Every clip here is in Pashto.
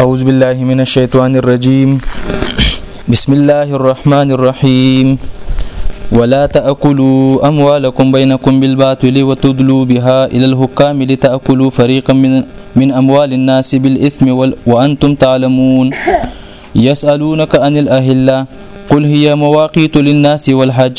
أعوذ بالله من الشيطان الرجيم بسم الله الرحمن الرحيم ولا تأكلوا أموالكم بينكم بالباطل وتدلوا بها إلى الحكام لتأكلوا فريقا من, من أموال الناس بالإثم وأنتم تعلمون يسألونك عن الأهلة قل هي مواقيت للناس والحج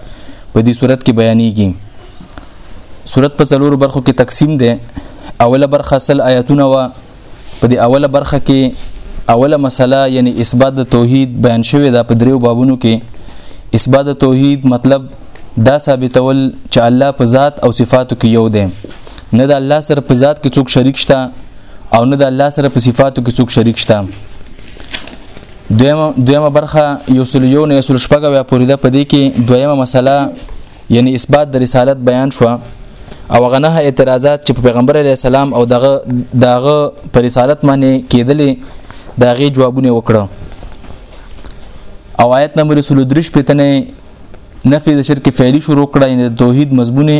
په دې صورت کې بیانېږي صورت په څلورو برخو کې تقسیم ده اوله برخه سل آیاتونه وا په دې اوله برخه کې اوله مسله یعنی اثبات د توحید بیان شوی دا په دریو بابونو کې اثبات د توحید مطلب دا ثابتول چې الله په ذات او صفاتو کې یو دی نه د الله سره په ذات کې څوک شریک شته او نه د الله سره په صفاتو کې څوک شریک شته دویمه دویمه برخه یو سل یو نه سل شپږه بیا پوری ده پدې کې دویمه مسله یعنی اثبات د رسالت بیان شو او غنه اعتراضات چې په پیغمبر علی السلام او دغه دغه پر رسالت باندې کېدلې داغه جوابونه وکړه او آیت نمبر 33 پتنه نفي د شرک فعلی شروع کړه یعنی توحید مضمونه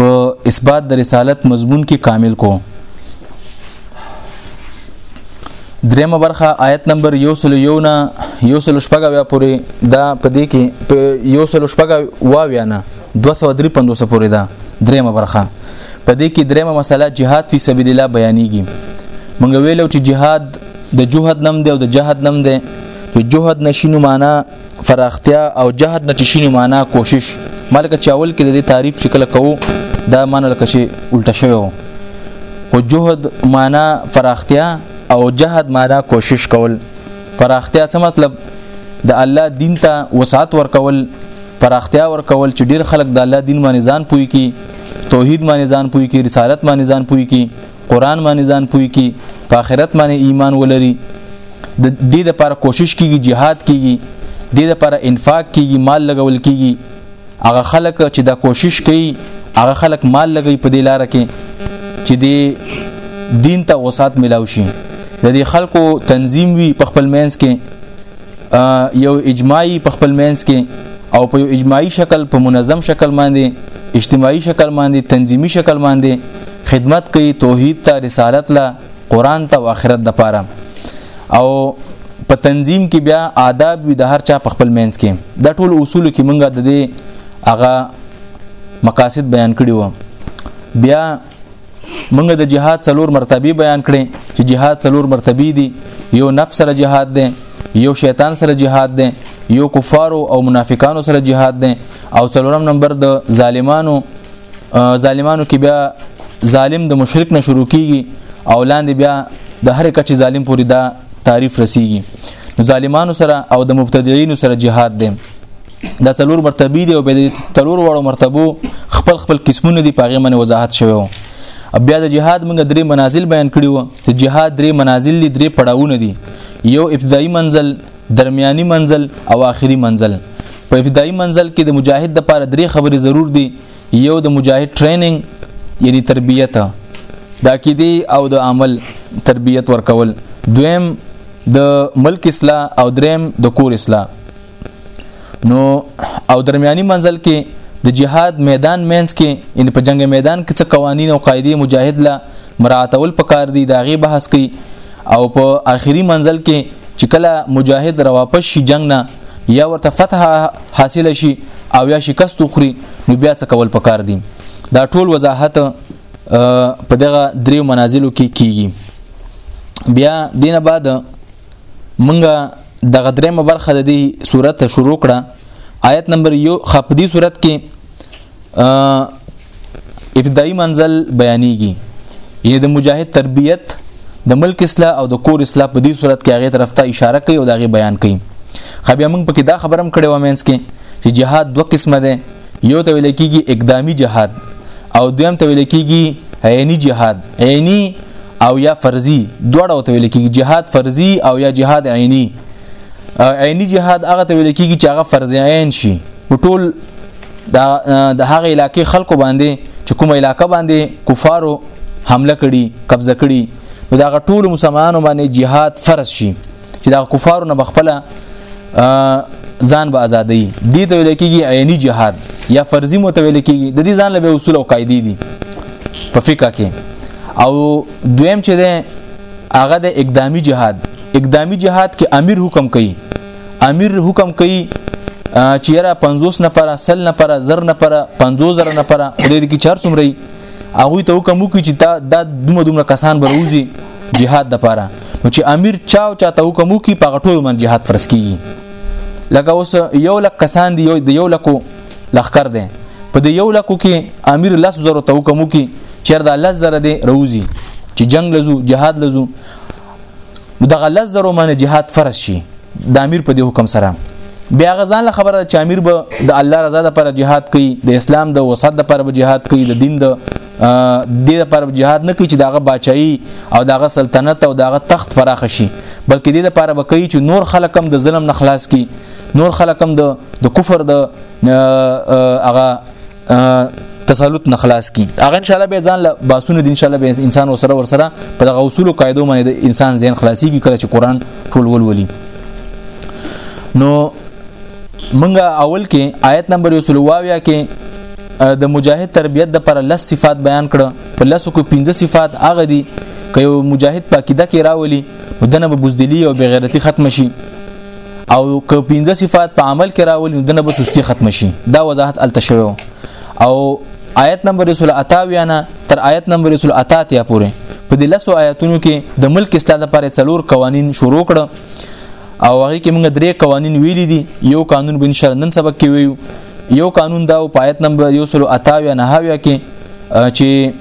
په اثبات د رسالت مضمون کې کامل کو درېمه برخه آیت نمبر یو سل یو نه یو سل شپږه بیا پورې دا په دې کې په یو سل شپږه واویا نه 235 پورې دا درېمه برخه په دې کې درېمه مسله جهاد فی سبیل الله بیانېږي مونږ ویلو چې جهاد د جهاد نم دی او د جهاد نم دی چې جهاد نشینو معنا فراختیا او جهد نه چې شینو معنا کوشش ملکه چاول کې د دې تعریف شکل کوو دا معنا لکه چې الټه شوی وو خو جهد معنا فراختیا او جهد معنا کوشش کول فراختیا څه مطلب د الله دین ته وسعت ورکول پراختیا ورکول چې ډیر خلک د الله دین باندې ځان پوي کی توحید باندې ځان پوي کی رسالت باندې ځان پوي کی قران باندې ځان پوي کی په آخرت باندې ایمان ولري د دې لپاره کوشش کیږي jihad کیږي د دې لپاره انفاق کیږي مال لګول کیږي هغه خلک چې دا کوشش کوي هغه خلک مال لګي په دې لار کې چې د دین ته وسات ملاو شي د دې خلکو تنظیم وي په خپل مینس کې یو اجماعي په خپل مینس کې او په یو اجماعي شکل په منظم شکل باندې اجتماعي شکل باندې تنظیمي شکل باندې خدمت کوي توحید ته رسالت له قران ته او آخرت د پاره او په تنظیم کې بیا آداب وي د هر چا په خپل مینس کې د ټولو اصولو کې مونږه د دې هغه مقاصد بیان کړی و بیا مونږ د جهاد څلور مرتبه بیان کړي چې جهاد څلور مرتبه دي یو نفس سره جهاد دی یو شیطان سره جهاد دی یو کفارو او منافقانو سره جهاد دی او څلورم نمبر د ظالمانو ظالمانو کې بیا ظالم د مشرک نه شروع کیږي او لاندې بیا د هر کچې ظالم پورې دا تعریف رسیږي نو ظالمانو سره او د مبتدعين سره جهاد دی دا څلور مرتبه دي او به څلور وړو مرتبو خپل خپل قسمونه دي پاغه من وضاحت شوی بیا د جهاد موږ درې منازل بیان کړی وو چې جهاد درې منازل دي درې پړاوونه دي یو ابتدایي منزل درمیاني منزل او آخري منزل په ابتدایي منزل کې د مجاهد لپاره درې خبرې ضرور دي یو د مجاهد ټریننګ یعنی تربیت د عقیده او د عمل تربیت ورکول دویم د ملک اصلاح او دریم د کور اصلاح نو او درمیاني منزل کې د جهاد میدان مینس کې ان په جنگ میدان کې څه قوانین او قاعده مجاهد لا مراعاتول پکار دي دا غي بحث کوي او په آخري منزل کې چې کله مجاهد را واپس شي جنگ نه یا ورته فتح حاصل شي او یا شکست وخوري نو بیا څه کول پکار دي دا ټول وضاحت په دغه دریو منازلو کې کیږي بیا دینه بعد مونږه دغه درېمه برخه د دې صورت شروع کړه آیت نمبر یو خپ دې صورت کې ابتدایي منزل بیانېږي یې د مجاهد تربیت د ملک اصلاح او د کور اصلاح په دې صورت کې هغه طرف ته اشاره کوي او دا غي بیان کوي خو بیا موږ پکې دا خبرم کړې و مینس کې چې جهاد دوه قسمه ده یو ته ویل کېږي اقدامي جهاد او دویم ته ویل کېږي عیني جهاد عیني او یا فرضي دواړه ته ویل کېږي جهاد فرضي او یا جهاد عیني عیني جهاد هغه ته ویل کېږي چې هغه فرض عین شي په ټول د هغه علاقې خلکو باندې چې کومه علاقه باندې کفارو حمله کړي قبضه کړي نو دا ټول مسلمانانو باندې جهاد فرض شي چې دا کفارو نه بخپله ځان به ازادي دي ته ویل کېږي عیني جهاد یا فرضي متویل کېږي د دې ځان له اصول او قاعده دي په فقہ کې او دویم چې ده هغه د اقدامي جهاد اقدامي جهاد کې امیر حکم کوي امیر حکم کوي چې را 50 نفر سل نفر زر نفر 50000 نفر دې کې 400 مري هغه ته حکم وکړي چې دا د دومره دومره کسان بروزي jihad د پاره نو چې امیر چاو چاته حکم وکړي په غټو من jihad فرض کیږي لکه اوس یو لک کسان دی د یو لکو لخر دی په د یو لکو کې امیر لس زره ته حکم وکړي چیر دا لس زره دی روزي چې جنگ لزو jihad لزو نو دغه لز زرو باندې جهاد فرض شي د امیر په دې حکم سره بیا غزان له خبره چې امیر به د الله رضا لپاره جهاد کوي د اسلام د وسعت لپاره به جهاد کوي د دین د دې لپاره جهاد نه کوي چې داغه بچایي او داغه سلطنت او داغه تخت پراخ شي بلکې دې لپاره به کوي چې نور خلک هم د ظلم نه خلاص کړي نور خلک هم د کفر د هغه تسلط نخلاص کی هغه ان شاء الله به ځان له باسونو دي ان شاء الله به انسان وسره ورسره په دغه اصول او قاعده باندې انسان ځین خلاصي کی کله چې قران ټول ولولي نو منګه اول کې آیت نمبر 120 کې د مجاهد تربیت د پر لس صفات بیان کړه په لسو کې 15 صفات هغه دي که یو مجاهد پاکیده کې راولي ودنه به بوزدلی او بغیرتی ختم شي او که پنځه صفات په عمل کې راولي دنه به سستی ختم شي دا وضاحت التشوي او آیت نمبر رسول اتاویا نه تر آیت نمبر رسول اتاتیا پورې په دې لسو آیاتونو کې د ملک استاد لپاره څلور قوانین شروع کړ او هغه کې موږ درې قوانین ویل دي یو قانون بن شر نن سبق کې ویو یو قانون دا په آیت نمبر یو سلو اتاویا نه هاویا کې چې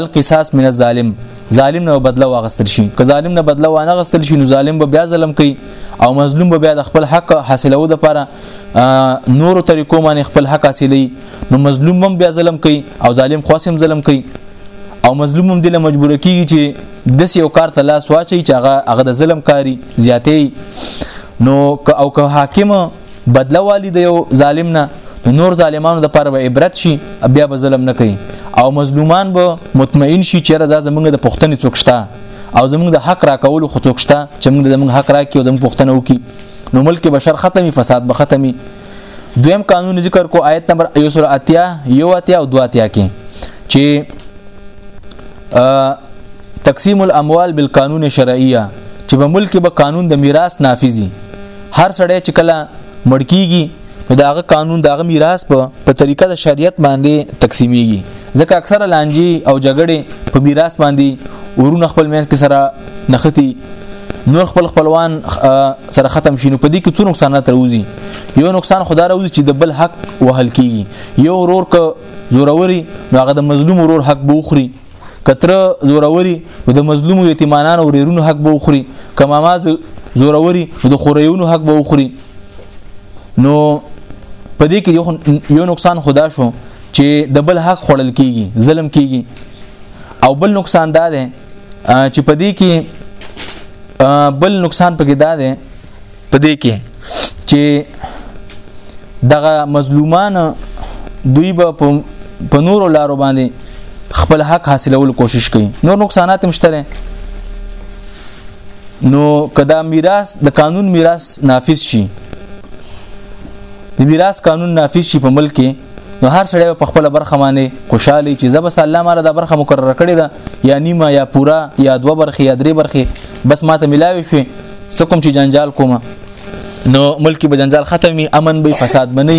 القصاص من الظالم ظالم نه بدله واغستل شي که ظالم نه بدله وانه غستل شي نو ظالم به بیا ظلم کوي او مظلوم به بیا د خپل حق حاصلو د لپاره نورو طریقو باندې خپل حق حاصلې نو مظلوم هم بیا ظلم کوي او ظالم خاصم ظلم کوي او مظلوم هم د مجبور کیږي چې د یو کار ته لاس واچي چې هغه هغه د ظلم کاری زیاتې نو او که حاکم بدله والی د یو ظالم نه نو نور ظالمانو د پر به عبرت شي بیا به ظلم نه کوي او مظلومان به مطمئن شي چې رضا زمونږ د پښتنې څوک شته او زمونږ د حق راکولو خو څوک شته چې موږ زمونږ حق راکړي او زمونږ پښتنه وکړي نو ملک بشر ختمي فساد به ختمي دویم قانون ذکر کو آیت نمبر یو سره اتیا یو اتیا او دو اتیا کې چې تقسیم الاموال بالقانون شرعیه چې په ملک به قانون د میراث نافذي هر سړی چې کله مړ کیږي نو داغه قانون داغه میراث په په طریقه د شریعت باندې تقسیمیږي ځکه اکثره لانجې او جګړې په میراث باندې ورونه خپل منځ کې سره نختی نور خپل خپلوان سره ختم شینو په دې کې څو نقصانات راوځي یو نقصان خدا راوځي چې د بل حق وهل کیږي یو ورور ک زوروري نو هغه د مظلوم ورور حق بوخري کتر زوروري د مظلوم یتیمانان او ریرونو حق به وخوري کما ما زوروري د خوریونو حق به وخوري نو په دې کې یو نقصان خدا شو چې د بل حق خړل کیږي ظلم کیږي او بل نقصان دا ده چې په دې کې بل نقصان پکې دا ده په دې کې چې دغه مظلومان دوی به په نورو لارو باندې خپل حق حاصلول کوشش کوي نور نقصانات هم شته نو کدا میراث د قانون میراث نافذ شي د میراث قانون نافذ شي په ملک کې نو هر سړی په خپل برخه باندې خوشاله چې زب سلام علی د برخه مقرره کړې ده یا نیمه یا پورا یا دوه برخې یا درې برخې بس ماته ملاوي شوې څه کوم چې جنجال کوم نو ملکی به جنجال ختمي امن به فساد بني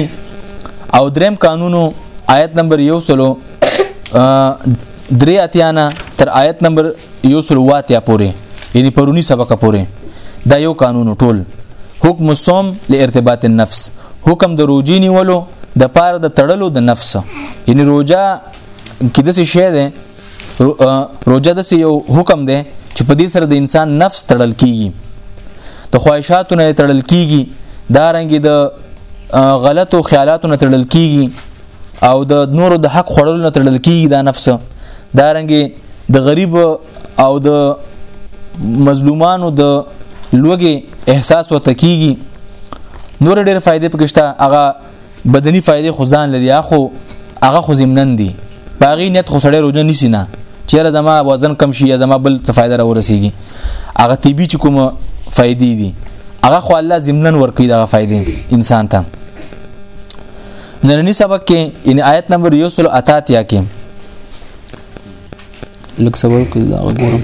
او دریم قانونو آیت نمبر یو سلو درې اتیانا تر آیت نمبر یو سلو واتیا پورې یعنی پرونی سبق پورې دا یو قانون ټول حکم الصوم لارتباط النفس حکم د روجی نیولو د پاره د تړلو د نفس یعنی روجا کې د څه شی ده روجه د یو حکم دی چې په دې سره د انسان نفس تړل کیږي د خواهشاتو نه تړل کیږي دا رنګي د غلطو خیالاتو نه تړل کیږي او د نورو د حق خورلو نه تړل کیږي دا نفس دا رنګي د غریب او د مظلومانو د لوګي احساس ورته کیږي نور ډېر فائدې پکې شته هغه بدني فائدې خو ځان لري اخو هغه خو زمنن دي باغی نیت خو سړی روزه نیسی نه چیرې زما وزن کم شي یا زما بل څه فائدہ را ورسیږي هغه طبي چې کوم فائدې دي هغه خو الله زمنن ورکړي دا فائدې انسان ته نننی سبق کې ان آیت نمبر 183 کې لکه سبق دا غوړم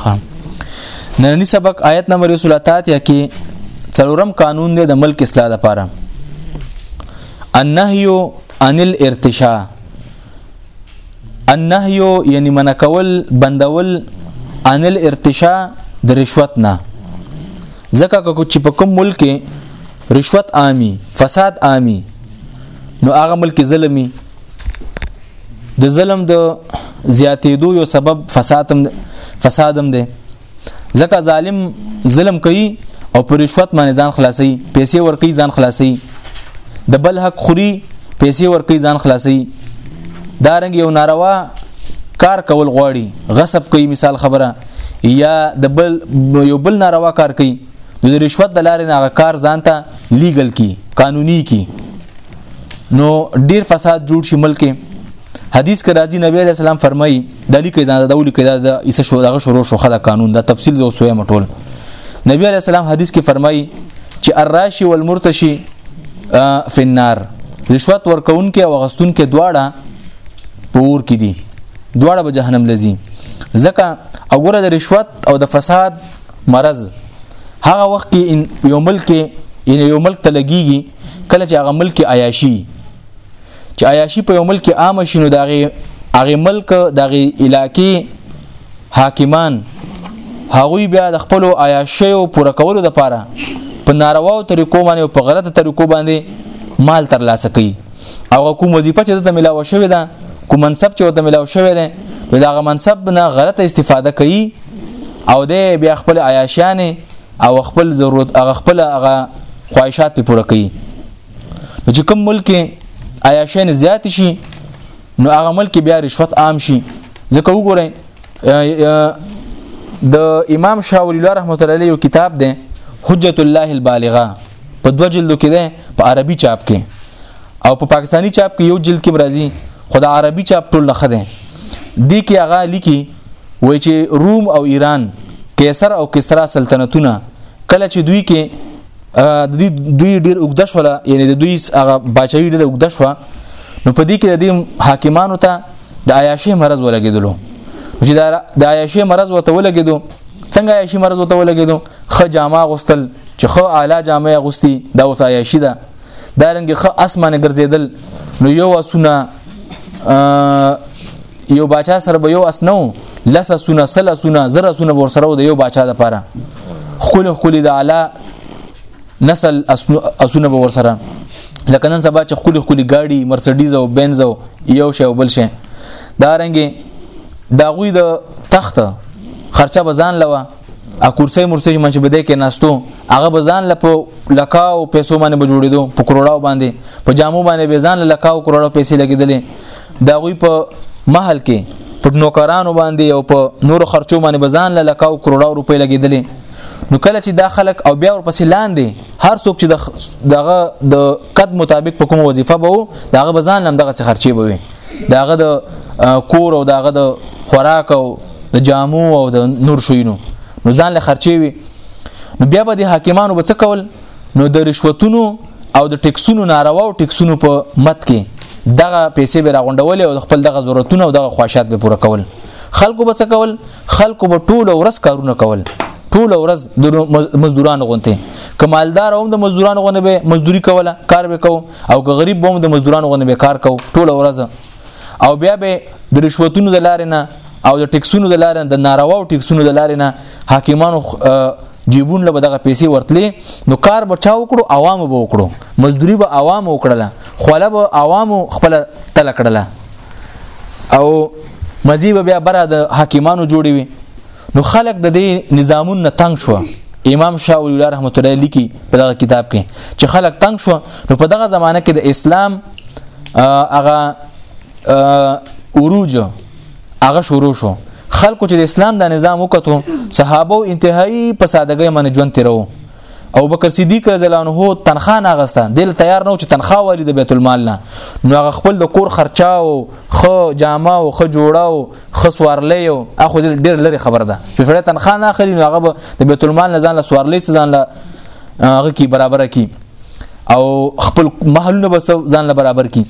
خام نننی سبق آیت نمبر 138 یا کې څلورم قانون دی د ملک اصلاح لپاره النهي عن الارتشاء النهي یعنی منع کول بندول عن الارتشاء د رشوت نه ځکه کو چې په کوم ملک رشوت عامي فساد عامي نو هغه ملک ظلمي د ظلم د زیاتېدو یو سبب فسادم فسادم دی ځکه ظالم ظلم کوي او پر رشوت باندې ځان خلاصي پیسې ورکي ځان خلاصي د بل حق خوري پیسې ورکي ځان خلاصي دا رنګ یو ناروا کار کول غواړي غصب کوي مثال خبره یا د بل یو بل ناروا کار کوي د رشوت د لارې نه کار ځانته لیګل کی قانوني کی نو ډیر فساد جوړ شي ملک حدیث کې راځي نبی علیہ السلام فرمایي د لیکې ځان د لیکې د ایسه شو دغه شروع شو خدای قانون دا تفصیل زو سوې مټول نبی علیہ السلام حدیث کې فرمایي چې الراشی والمرتشی فی النار رشوت ورکون کې او غستون کې دواړه پور کې دي دواړه به جهنم لذي ځکه او ګره د رشوت او د فساد مرض هغه وخت کې یو ملک یعنی یو ملک ته لګیږي کله چې هغه ملک عیاشي چې عیاشي په یو ملک عام شینو دغه هغه ملک دغه علاقې حاکمان هغوی بیا د خپل عیاشي او پوره کولو لپاره په نارواو طریقو باندې او په غلطه طریقو باندې مال تر لاسه کوي او کوم وظیفه چې د ملاو شوې ده کوم منصب چې د ملاو شوې ده نو دا غ منصب نه غلطه استفاده کوي او د بیا خپل عیاشانه او خپل ضرورت هغه خپل هغه خواهشات پوره کوي چې کوم ملک عیاشین زیات شي نو هغه ملک بیا رشوت عام شي ځکه وګورئ د امام شاولی الله رحمت الله علیه کتاب ده حجت الله البالغه په دو جلدو کې ده په عربي چاپ کې او په پاکستانی چاپ کې یو جلد کې راځي خدا عربي چاپ ټول نه خده دی کې هغه لیکي وای چې روم او ایران قیصر او کسرا سلطنتونه کله چې دوی کې د دوی دوی ډیر اوګد شول یعنی د دوی هغه بچوي ډیر اوګد شو نو په دې کې د دې حاکمانو ته د عیاشي مرز ولګیدلو چې د عیاشي مرز وته ولګیدو څنګه عیاشي مرز وته ولګیدو خ جامه غوستل چې خو اعلی جامه غوستي دا اوس عیاشي ده دا رنګ خ اسمانه ګرځیدل نو یو اسونه یو باچا سره به یو اسنو لس سونه سل سونه زر سونه ور سره د یو باچا د پاره خپل خپل د اعلی نسل اسونه به ور سره لکه نن سبا چې خپل خپل گاډي مرسيډيز او بنز او یو شی او بل شی دا رنګي دا غوي د تخت خرچه بزان لوه ا کورسې مرسي من چې بده کې ناستو هغه بزان لپ لکاو پیسو باندې بجوړېدو په کروڑاو باندې په جامو باندې بزان لکاو کروڑاو پیسې لګېدلې دا غوي په محل کې په نوکرانو باندې او په نورو خرچو باندې بزان لکاو کروڑاو روپې لګېدلې نو کله چې دا خلک او بیا ورپسې لاندې هر څوک چې دغه د قد مطابق په کوم وظیفه به وو دغه بزان لم دغه خرچې به وي داغه د کور او داغه د خوراک او د جامو او د نور شوینو نو ځان له خرچي وي نو بیا به د حاکمانو به څه کول نو د رشوتونو او د ټیکسونو ناروا او ټیکسونو په مت کې دغه پیسې به راغونډول او خپل دغه ضرورتونه او دغه خواهشات به پوره کول خلکو به څه کول خلکو به ټول ورځ کارونه کول ټول ورځ د مزدورانو غونته کمالدار هم د مزدورانو غونته به مزدوري کوله کار به کوو او که غریب بوم د مزدورانو غو نه به کار کو ټول ورځ او بیا به د رشوتونو د لارې نه او د ټیکسونو د لارې د ناروا او ټیکسونو د لارې نه حاکمانو جیبون له دغه پیسې ورتلې نو کار بچا وکړو عوام به وکړو مزدوري به عوام وکړله خوله به عوام خپل تل کړله او مزي به بیا بره د حاکمانو جوړي وي نو خلک د دې نظامون نه تنگ شو امام شاه ولی الله رحمت الله لیکي په دغه کتاب کې چې خلک تنگ شو نو په دغه زمانه کې د اسلام هغه عروج هغه شروع شو خلکو چې د اسلام د نظام وکړو صحابه انتهایی په سادګۍ باندې ژوند تیرو او بکر صدیق رضی الله عنه تنخوا نه غسته دل تیار نه چې تنخوا والی د بیت المال نه نو هغه خپل د کور خرچه او خو جامه او خو جوړه او خو سوارلې او اخو ډیر لري خبر ده چې سړی تنخوا نه اخلي نو هغه د بیت المال نه ځان له سوارلې ځان له هغه کی برابر کی او خپل محلونه بس ځان له برابر کی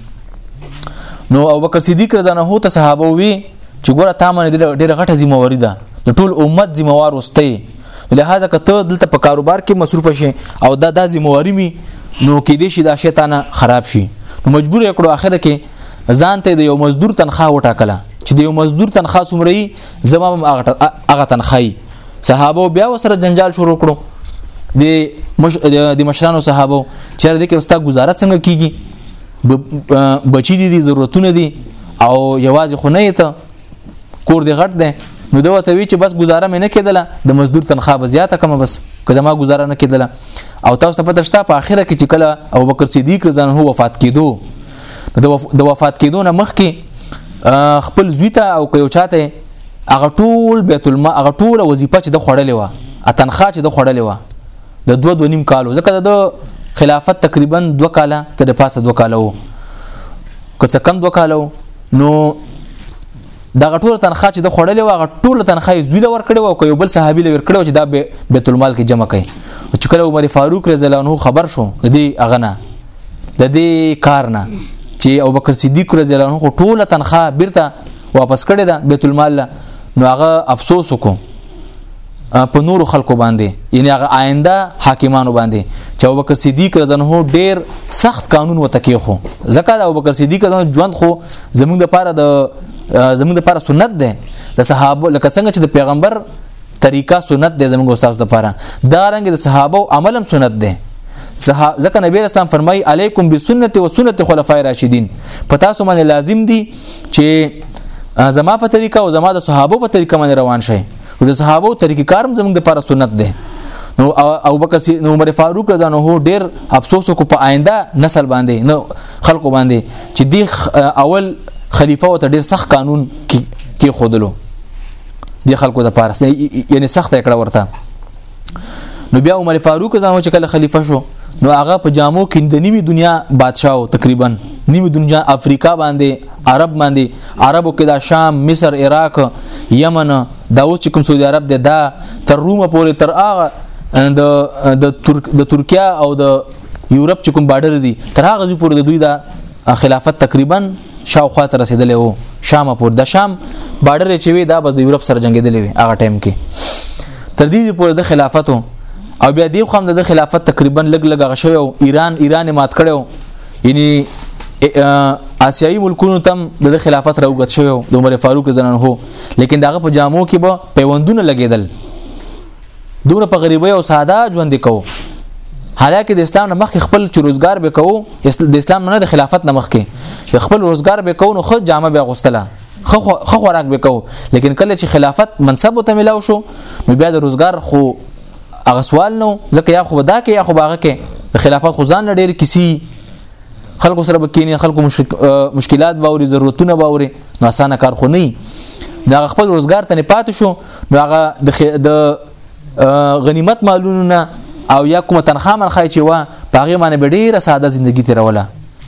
نو او بکر صدیق رضی الله عنه ته صحابه وی چې ګوره تا باندې ډیره غټه ذمہ واری ده د ټول امت ذمہ وار وسته لهدا که ته دلته په کاروبار کې مصروف شې او دا د ذمہواری می نو کې دې شي دا شیطان خراب شي نو مجبور یې کړو اخر کې ځان ته د یو مزدور تنخواه وټاکله چې د یو مزدور تنخواه څومره یي زما هم هغه تنخواه صحابه بیا وسره جنجال شروع کړو د مش... د مشرانو صحابه چې د کې وستا گزاره څنګه کیږي بچی دي ضرورتونه دي او یوازې خو نه ته کور دی غټ دی نو دا ته وی چې بس گزاره مې نه کېدله د مزدور تنخواه به زیاته کوم بس که زما گزاره نه کېدله او تاسو ته پته شته په اخره کې چې کله ابو بکر صدیق رضی الله وفات کېدو د وفات کېدو نه مخکې خپل زوی ته او که یو چاته هغه ټول بیت المال هغه ټول وظیفه چې د خړلې و اتنخا چې د خړلې و د دوه دو نیم کالو ځکه د خلافت تقریبا دوه کاله تر پاسه دوه کاله وو که څه کم دوه کاله نو دغه ټول تنخواه چې د خړلې واغه ټول تنخواه یې زویل ور کړو او یو بل صحابي لور کړو چې دا بیت المال کې جمع کړي چې کله عمر فاروق رضی الله عنه خبر شو د دې اغنا د دې کار نه چې ابوبکر صدیق رضی الله عنه ټول تنخواه بیرته واپس کړي دا بیت المال نو هغه افسوس وکړو په نورو خلکو باندې یعنی هغه آینده حاکمانو باندې چې ابوبکر صدیق رضی الله عنه ډیر سخت قانون وتکی خو ځکه د ابوبکر صدیق رضی الله ژوند خو زموږ د پاره د زموږ د پاره سنت ده د صحابه لکه څنګه چې د پیغمبر طریقه سنت ده زموږ استاد د پاره دا رنګ د صحابه او عمل هم سنت ده ځکه نبی اسلام فرمای علیکم بسنت و سنت خلفای راشدین په تاسو باندې لازم دي چې زما په طریقه او زما د صحابه په طریقه باندې روان شي او د صحابه طریقې کارم زموږ د لپاره سنت دی نو او بکر نو عمر فاروق رضی الله عنه ډیر افسوس کو په آینده نسل باندې نو خلکو باندې چې دی اول خلیفہ او ډیر سخت قانون کې خودلو دی خلکو د پارس یعنی سخت کړه ورته نو بیا عمر فاروق زمو چې کله خلیفہ شو نو هغه په جامو کې د نیمه دنیا بادشاه او تقریبا نیمه دنیا افریقا باندې عرب باندې عربو کې دا شام مصر عراق یمن دا اوس چې کوم سعودي عرب دی دا تر رومه پورې تر هغه د د ترک د ترکیه او د یورپ چې کوم بارډر دی تر هغه ځي پورې د دوی دا خلافت تقریبا شاوخوا ته رسیدلی وو شام پور د شام بارډر چې وی دا بس د یورپ سره جنگیدلی وي هغه ټایم کې تر دې پورې د خلافت او بیا دی خو هم د خلافت تقریبا لګ لګ غشوي او ایران ایران مات کړو یعنی آسیایي ملکونو تم د خلافت راوګت شوی د عمر فاروق زنان هو لیکن داغه په جامو کې به پیوندونه لګیدل دومره په غریبۍ او ساده ژوند کوو حالکه د اسلام نه مخکې خپل چې روزګار به کوو د اسلام نه د خلافت نه مخکې خپل روزګار به کوو نو خو جامه به غوستله خو خوراک به کوو لیکن کله چې خلافت منصب ته ملاو شو نو بیا د روزګار خو هغه سوال نو ځکه یا خو دا کې یا خو باغه کې د خلافت خو ځان ډېر کسی خلکو سره بکینی خلکو مشکلات باوري ضرورتونه باوري نو اسانه کار خو نه دا خپل روزګار ته نه پاتې شو نو هغه د غنیمت مالونو نه او یا کومه تنخوا منخای چې وا پاغه باندې به ډیره ساده ژوندۍ تیروله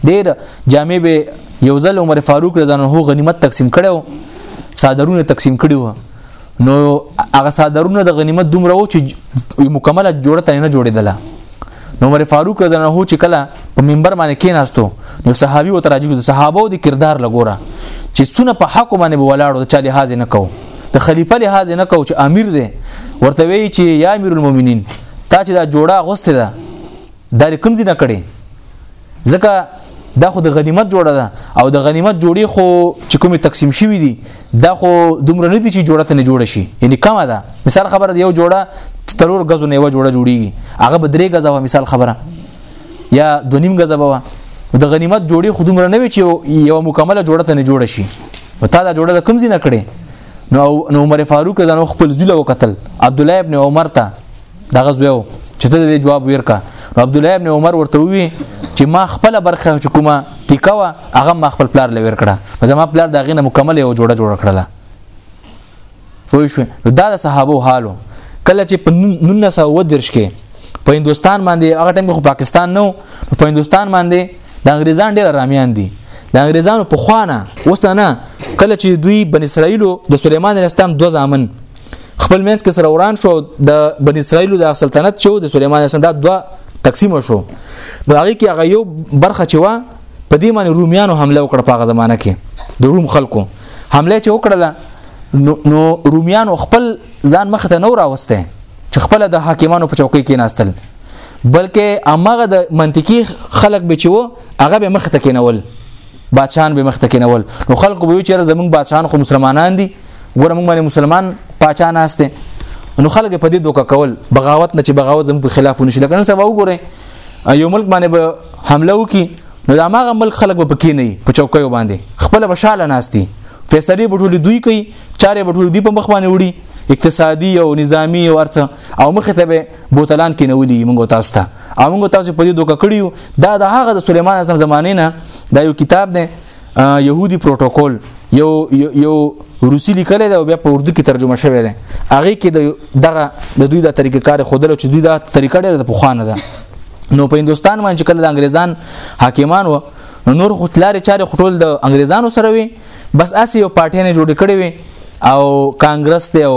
ډیره جامع به یو ځل عمر فاروق رضی الله عنه غنیمت تقسیم کړو صادرونه تقسیم کړي وو نو هغه صادرونه د غنیمت دومره و چې مکمله جوړه تنه نه جوړېدله نو عمر فاروق رضی الله چې کله په منبر باندې کېناستو نو صحابي او تراجي د صحابه د کردار لګوره چې سونه په حق باندې ولاړو چا لحاظ نه کوو د خلیفہ لحاظ نه کو چې امیر دی ورته وی چې یا امیر المؤمنین تا چې دا جوړه غوسته ده دا کوم ځای نه کړي ځکه دا خو د غنیمت جوړه ده او د غنیمت جوړي خو چې کومې تقسیم شوې دي دا خو دومره نه دي چې جوړه ته نه جوړ شي یعنی کمه ده مثال خبره یو جوړه تلور غزو نه و جوړه جوړیږي هغه به درې غزو مثال خبره یا دو نیم غزه به د غنیمت جوړې خو دومره نه وي چې یو مکمله جوړه ته نه جوړ شي نو تا دا جوړه د کم ځای نه کړې نو نو عمر فاروق دا نو خپل زله وکتل عبد الله ابن عمر ته دغه زو چې ته د جواب ورکا نو عبد الله ابن عمر ورته وی چې ما خپل برخه چې کومه تیکوا هغه ما خپل پلار لور کړه زما پلار دا غینه مکمل یو جوړه جوړ کړله پوه شو نو دا د صحابه حالو کله چې په 1913 کې په هندستان باندې هغه ټیم خو پاکستان نو په هندستان باندې د انګریزان ډیر رامیان دي د انګریزانو په خوانه اوس نه کله چې دوی بن اسرائیلو د سليمان عليه السلام دوه ځامن خپل منځ کې سره وران شو د بن اسرائیلو د سلطنت شو د سليمان عليه السلام دا دوه تقسیم شو نو هغه کې هغه یو برخه چې وا په دې باندې رومیانو حمله وکړه په هغه زمانه کې د روم خلکو حمله چې وکړله نو, نو رومیانو خپل ځان مخ ته نو راوسته چې خپل د حاکمانو په چوکۍ کې ناستل بلکې امغه د منطقي خلک به چې وو هغه به مخ ته کېنول بادشاهان به مخ ته کېنول نو خلکو به چې زمونږ بادشاهان خو مسلمانان دي ګوره موږ باندې مسلمان پاچا ناشته نو خلک په دې دوکه کول بغاوت نه چې بغاوت زموږ په خلاف ونشي لکه نن سبا وګورئ یو ملک باندې به حمله وکړي نو دا ماغه ملک خلک به پکې نه په چوکیو باندې خپل بشاله ناشتي فیصله بټول دوی کوي چارې بټول دی په مخ باندې وړي اقتصادي او نظامی او ارڅ او مخ ته به بوتلان کې نه ولي موږ تاسو ته او موږ تاسو په دې دوکه کړیو دا د هغه د سليمان اعظم زمانه نه دا یو کتاب دی يهودي پروتوکول یو یو روسی لیکل دی او بیا په اردو کې ترجمه شوی دی هغه کې د دغه د دوی د طریقې کار خودلو چې دوی دا طریقه ډېره د پخوانه ده نو په هندستان باندې کله د انګریزان حاکمان و نو نور خو تلاري چاري خټول د انګریزانو سره وي بس اسی یو پارټي نه جوړ کړي وي او کانګرس ته او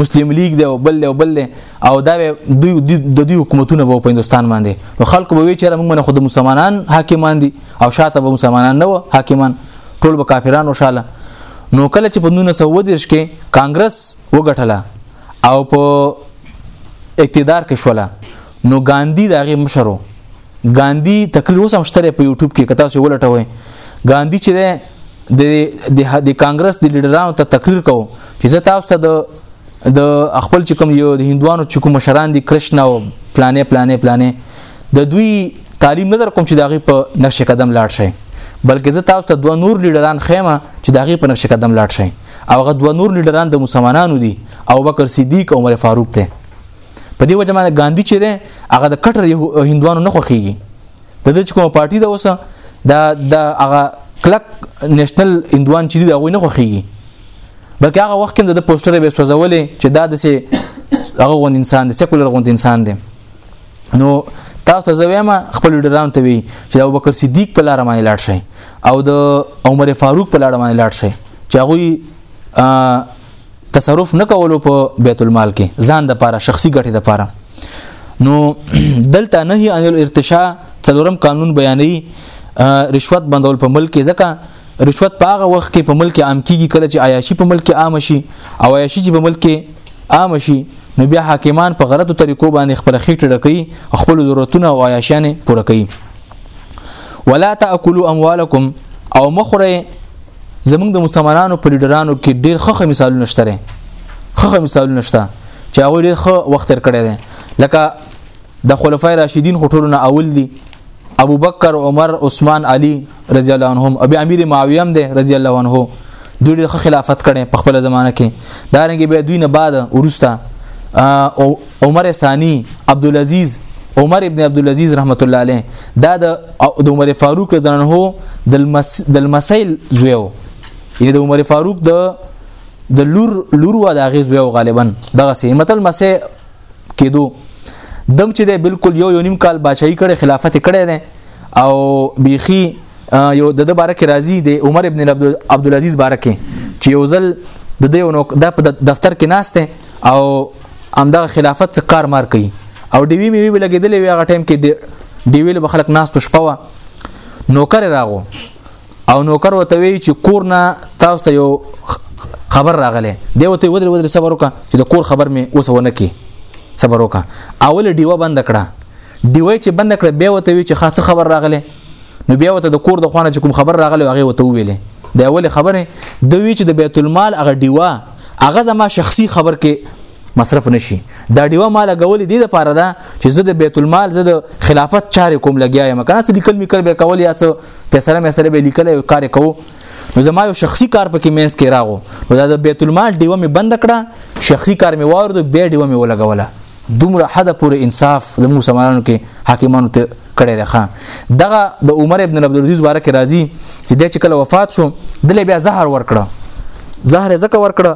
مسلم لیگ دی او بل دی او بل دی او دا دوی د دوی حکومتونه په هندستان باندې نو خلکو به وی چې موږ نه خود مسلمانان حاکمان دي او شاته به مسلمانان نه و حاکمان ټول به کافرانو شاله نو کله چې په 1910 کې کانګرس وګټله او په اقتدار کې شوله نو ګاندی د هغه مشرو ګاندی تقریر اوس هم شته په یوټیوب کې کتا سو ولټوي ګاندی چې د د کانګرس د لیډرانو ته تقریر کو چې زه تاسو ته د د خپل چې کوم یو د هندوانو چې کوم مشران دي کرشنا او پلانې پلانې پلانې د دوی تعلیم نه در کوم چې داغي په نقش قدم لاړ شي بلکې زه تاسو ته دوه نور لیډران خېمه چې داغي په نقش قدم لاړ شي او هغه دوه نور لیډران د مسلمانانو دي او بکر صدیق او عمر فاروق ته په دې وجه باندې ګاندی چې ده هغه د کټر هندوانو نه خوخيږي د دې کومه پارټي ده اوسه دا د هغه کلک نېشنل هندوان چې دی هغه نه خوخيږي بلکې هغه وخت کې د پوسټر به سوځولې چې دا د سه هغه غون انسان دی سیکولر غون انسان دی نو تاسو ته زویم خپل ډیران ته وی چې د ابوبکر صدیق په لار باندې لاړ شي او د عمر فاروق په لار باندې لاړ شي چې هغه تصرف نه کولو په بیت المال کې ځان د پاره شخصي ګټې د پاره نو دلته نه هی ان الارتشاء څلورم قانون بیانې رشوت بندول په ملک کې ځکه رشوت په هغه وخت کې په ملک عام کیږي کله چې عیاشي په ملک عام شي او عیاشي چې په ملک عام شي نو بیا حاکمان په غلطو طریقو باندې خپل خېټه ډکوي او خپل ضرورتونه او عیاشانه پوره کوي ولا تاكلوا اموالکم او مخره زمونږ د مسلمانانو په لیډرانو کې ډېر خخه مثالونه شته خخه مثالونه شته چې هغه ډېر خه وخت تر کړی دی لکه د خلفای راشدین خټولونه اول دي ابو بکر عمر عثمان علي رضی الله عنهم ابي امیر معاویه هم دی رضی الله عنه دوی د خلافت کړي په خپل زمانه کې دا رنګ به دوی نه بعد ورستا عمر ثانی عبد العزيز عمر ابن عبد العزيز رحمت الله عليه دا د عمر فاروق رضی الله عنه د المسائل زویو یعنی د عمر فاروق د د لور لور و د غیز ویو غالبا دغه سي متل مسه کېدو دم چې دی بالکل یو یو نیم کال بادشاہي کړي خلافت کړي دی او بیخي یو د د بارکه راضي دی عمر ابن عبد العزيز بارکه چې یو ځل د دې نو د په دفتر کې ناشته او همدغه خلافت څخه کار مار کوي او ډیوی میوي لګیدلې وی هغه ټایم کې ډیوی له خلک ناس تو شپه نوکر راغو او نوکر وته وی چې کور نه تاسو ته یو خبر راغله دی وته ودر ودر صبر وکړه چې د کور خبر می اوس ونه کی صبر وکړه اول دیوه بند کړه دیوه چې بند کړه بیا وته وی چې خاصه خبر راغله نو بیا وته د کور د خوانه چې کوم خبر راغله هغه وته ویلې د اول خبره د وی چې د بیت المال هغه دیوه هغه زما شخصي خبر کې مصرف نشي دا ډیوه مال غولې دي د پاره ده چې زه د بیت المال زه د خلافت چارې کوم لګیا یم کنه څه لیکل میکل به کول یا څه پیسره مې سره به لیکل او کار کوو نو زما یو شخصي کار پکې مینس کې راغو نو دا د بیت المال دیوه مې بند کړه شخصي کار مې واردو بیا دیوه مې ولګوله دومره حد پورې انصاف زموږ سمانانو کې حاکمانو ته کړی دی خان دغه د عمر ابن عبد العزيز باره کې راځي چې د چې کله وفات شو د له بیا زهر ورکړه زهر زکه ورکړه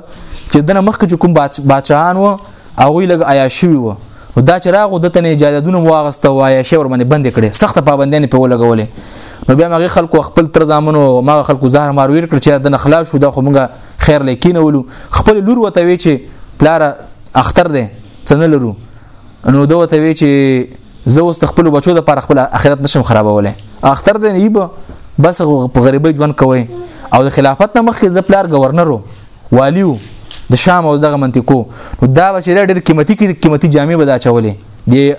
چې دنه مخکې کوم بادشاهان وو هغوی لږ آیا شوي وو او دا چې راغو د تنه اجازهونه واغسته او آیا شی ور باندې بند کړي سخت پابندیان په ولګولې نو بیا مغه خلکو خپل تر ځامنو ما خلکو زهر مارویر کړ چې د خلاص شو د خو مونږه خیر لیکینولو خپل لور وته وی چې پلار اختر دی څنګه لرو نو دوه ته وی چې زه اوس خپل بچو د پر خپل اخرت نشم خرابوله اختر دی نه بس په غریبۍ ژوند کوي او د خلافت نه مخکې د پلار گورنرو والیو د شام او دغه منطقو نو دا به چې ډېر قیمتي قیمتي جامې به دا چولې د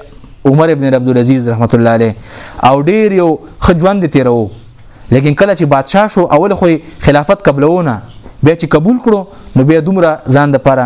عمر ابن عبد العزيز رحمت الله عليه او ډېر یو خجوند تیرو لیکن کله چې بادشاه شو اول خو خلافت قبلونه بیا چې قبول کړو نو بیا دومره ځان د پاره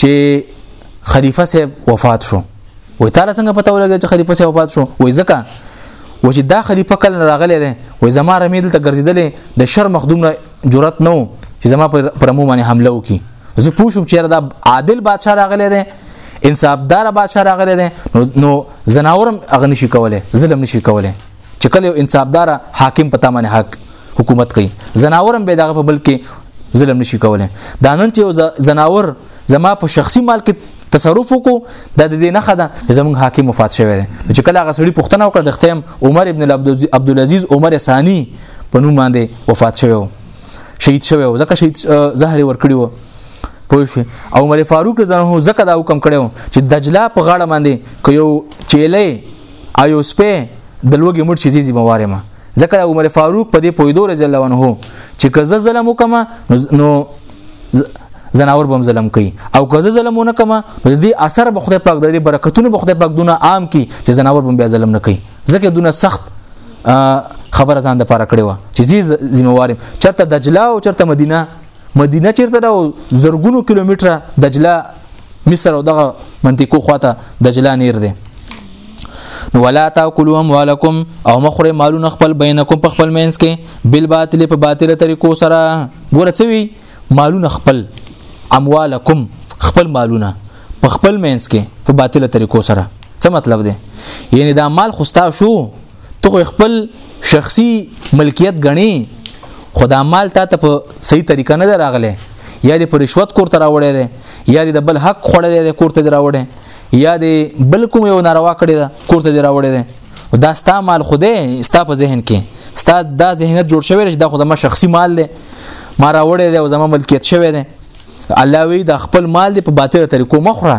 چې خلیفہ صاحب وفات شو وای تعالی څنګه پته ولګی چې خلیفہ صاحب وفات شو وای ځکه و چې دا خلیفہ کله راغلی دی وای زما رمې دلته ګرځیدلې د شر مخدوم نه جرأت نه چې زما پر مو باندې حمله وکړي زه پوه شوم چې دا عادل بادشاه راغلی دی انصافدار بادشاه راغلی دی نو زناورم اغنشي کوله ظلم نشي کوله چې کله یو انصافدار حاکم په تامن حق حکومت کوي زناورم به دغه په بل کې ظلم نشي کولای دا نن چې زناور زما په شخصي مال کې تصرف وکړو دا د دې نه خده زمونږ حاکم وفات شوی دی چې کله هغه سړي پښتنه وکړه د ختم عمر ابن عبد العزيز عمر ثاني په نوم باندې وفات شوی و شهید شوی و ځکه شهید زهر ور کړی و پوه شو او عمر فاروق ځنه ځکه دا حکم کړو چې دجله په غاړه باندې که یو چیلې ایو سپه د لوګي مړ شي زی مواره ما ځکه عمر فاروق په دې پویدو رضی الله عنه چې که زه ظلم وکم نو زناور بم ظلم کوي او که زه ظلم ونه کوم نو دې اثر به خدای پاک د دې برکتونو به خدای پاک دونه عام کی چې زناور بم بیا ظلم نه کوي ځکه دونه سخت خبره ځان د پاره کړې و چې زی ذمہ وارم چرته دجله او چرته مدینه مدینه چیرته ده زرګونو کیلومتره دجله مصر او دغه منطقو خواته دجله نیر ده نو ولا تاکلوا اموالکم او مخره مالونه خپل بینکم په خپل مینس کې بل باطل په باطل طریقو سره ګوره څه وی مالونه خپل اموالکم خپل مالونه په خپل مینس کې په باطل طریقو سره څه مطلب دی یعنی دا مال خوستا شو ته خو خپل شخصي ملکیت غني خدا مال تا ته په صحیح طریقه نه راغله یا د پرشوت کور ته راوړی دی یا د بل حق خوړلی دی کور ته دی راوړی یا د بل کوم یو ناروا کړی دی کور ته دی راوړی دی دا ستا مال خوده ستا په ذهن کې ستا دا ذهنیت جوړ شوی چې دا خو زما شخصي مال دی ما راوړی دی او زما ملکیت شوی دی الله وی دا خپل مال دی په باطله طریقو مخره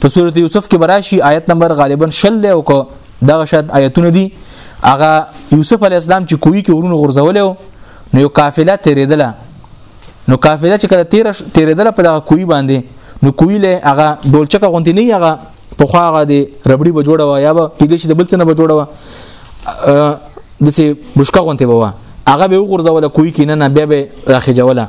په سورته یوسف کې براشي آیت نمبر غالبا شل دی او کو دغه شت آیتونه دي هغه یوسف علی السلام چې کوی کې ورونو غرزولې نو یو قافله تیرېدله نو قافله چې کله تیر تیرېدله په دغه کوی باندې نو کوی له هغه ډولچکه غونتی نه هغه په خو هغه دی ربړي به جوړه و یا به کې دې چې د بل څه نه به جوړه و د سي بشکا غونتی به و هغه به وغورځول کوی کې نه نه بیا به راخجوله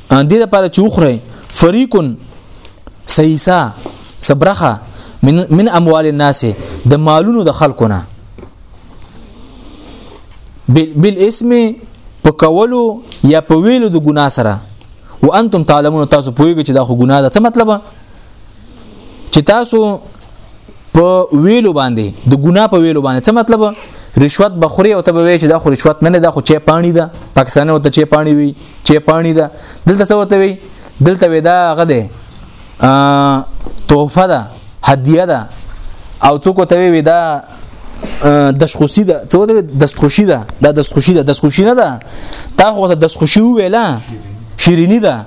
ان دې لپاره چې وخره فریقن سیسا صبرخه من من اموال الناس د مالونو د خلقونه بل اسم په کولو یا په ویلو د ګنا سره وانتم تعلمون تاسو پوهیږئ چې دا خو ګناه ده څه مطلب چې تاسو په ویلو باندې د ګناه په ویلو باندې څه مطلب رشوت بخوري او ته به وی چې دا خو رشوت نه نه دا خو چه پانی ده پاکستان او ته چه پانی وی چه پانی ده دلته څه وته وی دلته وی دا غده تحفه ده هدیه ده او څوک ته وی دا دشخوشي ده څه وته دستخوشي ده دا دستخوشي ده دستخوشي نه ده تا خو ته دستخوشي ویلا شیرینی ده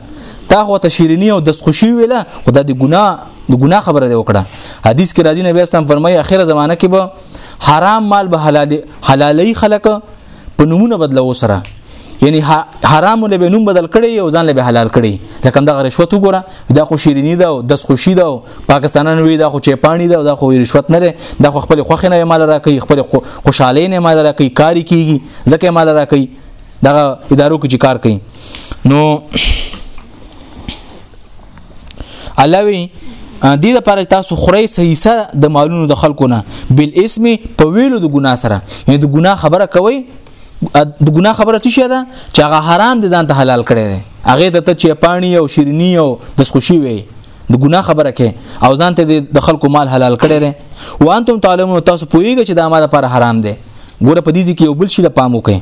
تا خو ته شیرینی او دستخوشي ویلا خدا دې ګناه د ګناه خبره دی وکړه حدیث کې راځي نبی اسلام فرمایي اخره زمانہ کې به حرام مال به حلال حلالي خلک په نمونه بدلو سره یعنی حرام له نوم بدل کړي او ځان له حلال کړي لکه دا رشوت وګوره دا خو شیرینی ده او دس خوشی ده پاکستانانو وی دا خو چې پانی ده دا خو رشوت نه ده دا خو خپل خوخه نه مال راکې خپل خوشاله نه مال راکې کاری کیږي ځکه مال راکې دا ادارو کې کار کوي نو الله وی دې لپاره تاسو خوري صحیحه د مالونو د خلکو نه بل اسم په ویلو د ګنا سره یعنی د ګنا خبره کوي د ګنا خبره څه شي ده چې هغه حرام دي ځان ته حلال کړي دي هغه د ته چې پانی او شیرینی او د خوشي وي د ګنا خبره کوي او ځان ته د خلکو مال حلال کړي دي وانتم تعلمون تاسو پوهیږئ چې دا ما لپاره حرام دي ګوره په دې کې یو بل شي د پام وکړئ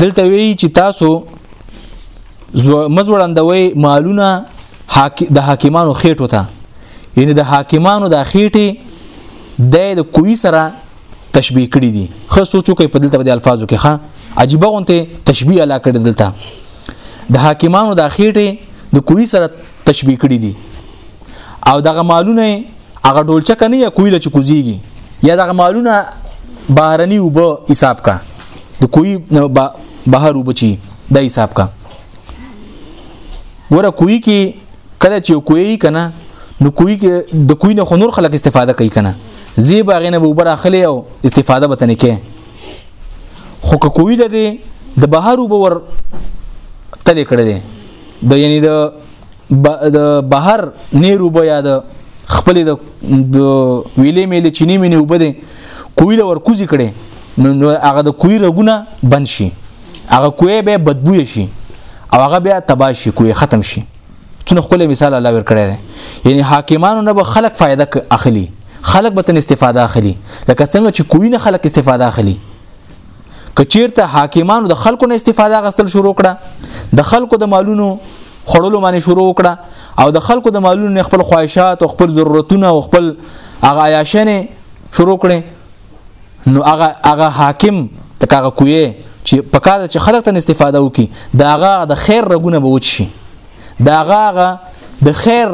دلته وی چې تاسو مزوړندوي مالونه د حاکمانو خېټو ته یعنی د حاکمانو د خېټې د د کوی سره تشبیه کړی دي خو سوچو کې په دلته د الفاظو کې ښه عجیب غونته تشبیه لا کړی دلته د حاکمانو د خېټې د کوی سره تشبیه کړی دي او دغه مالونه هغه ډولچه کنه یا کویله چې کوزیږي یا دغه مالونه بهرنی وب حساب کا د کوی بهر وب چی د حساب کا ګوره کوی کې کله چې کوی کنه نو کوی کې د کوی نه خنور خلک استفاده کوي کنه زی باغې نه وبر اخلي او استفاده به تنه کې خو که کوی د د بهر وب ور تلې کړل د یعنی د د بهر نیر وبو یا د خپل د ویلې میلې چینی مینې وبو دی کوی له ورکوزی کړي نو هغه د کوی رګونه بند شي هغه کوی به بدبوې شي او هغه بیا تباہ شي کوی ختم شي څونه خپل مثال الله ور کړی دی یعنی حاکمانو نه به خلق فائدہ اخلي خلق به تن استفاده اخلي لکه څنګه چې کوی نه خلق استفاده اخلي که چیرته حاکمانو د خلکو نه استفاده غستل شروع کړه د خلکو د مالونو خړولو باندې شروع وکړه او د خلکو د مالونو خپل خواهشات او خپل ضرورتونه او خپل هغه عیاشنه شروع کړي نو هغه هغه حاکم تک هغه کوی چې په کار چې خلک تن استفاده وکي دا هغه د خیر رګونه به وچی دا غاغه د خیر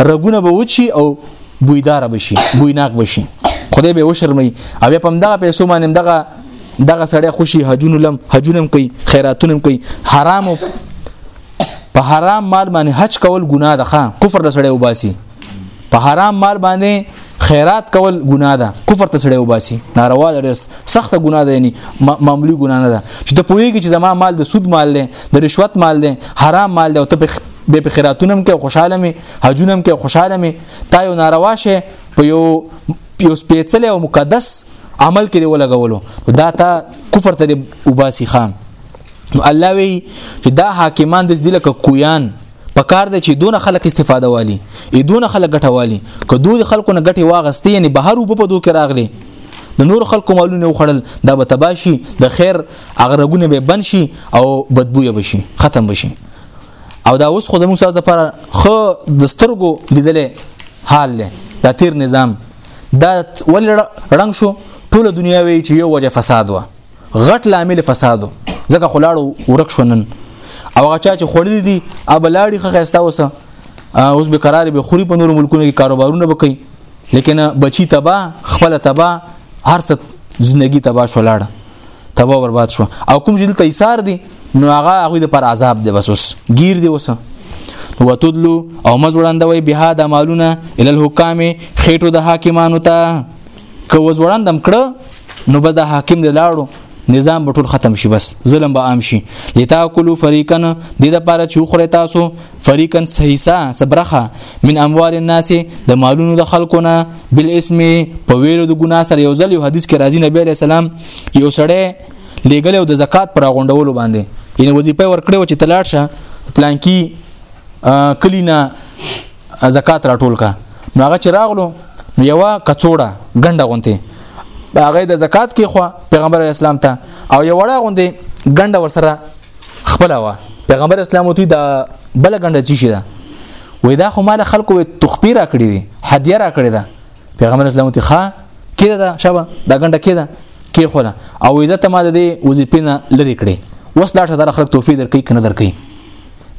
رګونه به وچی او بویدار بشي بویناک بشي خدای به وشرمي او بیا په دغه پیسو باندې دغه دغه سړی خوشي حجون لم حجونم کوي خیراتونم کوي حرام په حرام مال باندې حج کول ګناه ده کفر د سړی وباسي په حرام مال باندې خیرات کول ګناه ده کفر ته سړی وباسي ناروا ده ډېر سخته ګناه ده یعنی معمولی ګناه نه ده چې ته پوهیږي چې زما مال د سود مال دی د رشوت مال دی حرام مال دی او ته به په خیراتونم کې خوشاله می حجونم کې خوشاله می تا یو ناروا شي په یو یو سپېڅلې او مقدس عمل کې دی ولګولو دا تا کفر ته وباسي خان نو الله وی چې دا حاکمان د دې لکه کویان په کار دی چې دونه خلک استفاده والی ای دونه خلک ګټوالي که دوی خلکو نه ګټي واغستې یعنی بهر وب په دوه کې راغلي د نور خلکو مالونه وخړل دا به تباشي د خیر اغرګونه به بن شي او بدبوې بشي ختم بشي او دا اوس خو زموږ ساز لپاره خو د سترګو لیدلې حال له دا تیر نظام دا ول رنگ شو ټول دنیا وی چې یو وجه فساد و غټ لامل فسادو ځکه خلاړو ورک شونن او هغه چا چې خړلې دي ابلاړي خخستا وسه اوس به قرار به خوري په نور ملکونو کې کاروبارونه وکړي لیکن بچی تبا خپل تبا هرڅ ژوندۍ تبا شولاړه تبا برباد شو او کوم جلد ایثار دي نو هغه هغه د پر عذاب دی بس اوس گیر دی وسه وتدلو او مزوړندوي به دا مالونه ال الحکام خېټو د حاکمانو ته که وزوړندم کړه نو به د حاکم د لاړو نظام به ټول ختم شي بس ظلم به عام شي لتاکلوا فریقا د دې لپاره چې خوري تاسو فریقا صحیحا صبرخه من اموال الناس د مالونو د خلقونه بالاسم په ویلو د ګنا سره یو ځل یو حدیث کې راځي نبی علی السلام یو سړی لګل او د زکات پر غونډولو باندې یعنی وظیفه ورکړې و چې تلاړ شه پلان کې کلینا زکات راټول کا نو هغه چې راغلو نو یو کڅوړه ګنده غونته هغه د زکات کې خو پیغمبر اسلام ته او یو وړه غونده ګنده ورسره خپل وا پیغمبر اسلام وتی دا بل ګنده چی شي دا وې دا خو مال خلکو تخبیر کړی دی هدیه را کړی دا پیغمبر اسلام وتی ښا کړه دا شابه دا ګنده کړه کې خو او عزت ما د وظیفې نه لری کړی وس لا ټه در خلک توفیق درکې کنه درکې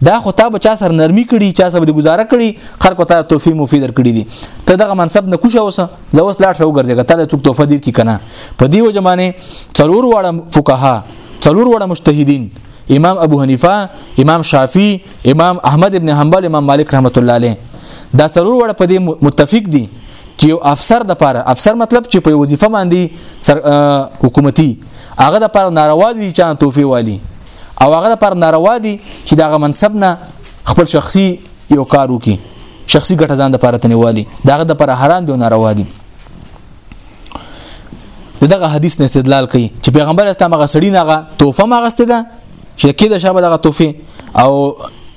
دا خو تا به چا سر نرمي کړي چا سره د گزاره کړي خلکو ته توفی مفید کړی دي ته دغه منصب نه کوشه اوسه زه اوس لاړ شو ګرځګه ته څوک توفه دیر کی کنه په دی وجه باندې څلور واړه فقها څلور واړه مجتهدین امام ابو حنیفه امام شافعی امام احمد ابن حنبل امام مالک رحمت الله علیه دا څلور واړه په دې متفق دي چې یو افسر د پاره افسر مطلب چې په وظیفه باندې حکومتي هغه د پاره ناروا دي چې توفی والی او هغه لپاره ناروا دي چې دغه منصب نه خپل شخصي یو کار وکړي شخصي ګټه ځان د لپاره تنوالي دغه د لپاره حرام دي او ناروا دي دغه حدیث نه استدلال کوي چې پیغمبر اسلام هغه سړی نه توفه ما غسته ده چې کې د شابه دغه توفه او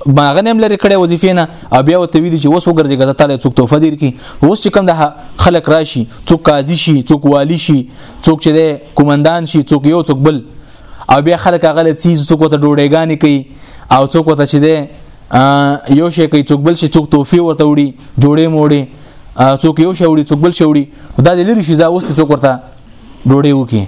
ماغه نیم لري کړي وظیفې نه او بیا وته ویل چې اوس وګرځي غزا تعالی څوک توفه دیر کی اوس چې کوم د خلک راشي څوک قاضي شي څوک والی شي څوک چې د کومندان شي څوک یو څوک بل او بیا خلک هغه له چیز څوک ته ډوډېګانی کوي او څوک ته چې ده یو شی کوي څوک بل شي څوک توفي ورته وړي جوړې موړي څوک یو شوړي څوک بل شوړي دا د لری شي ځا اوس څوک ورته ډوډۍ وکي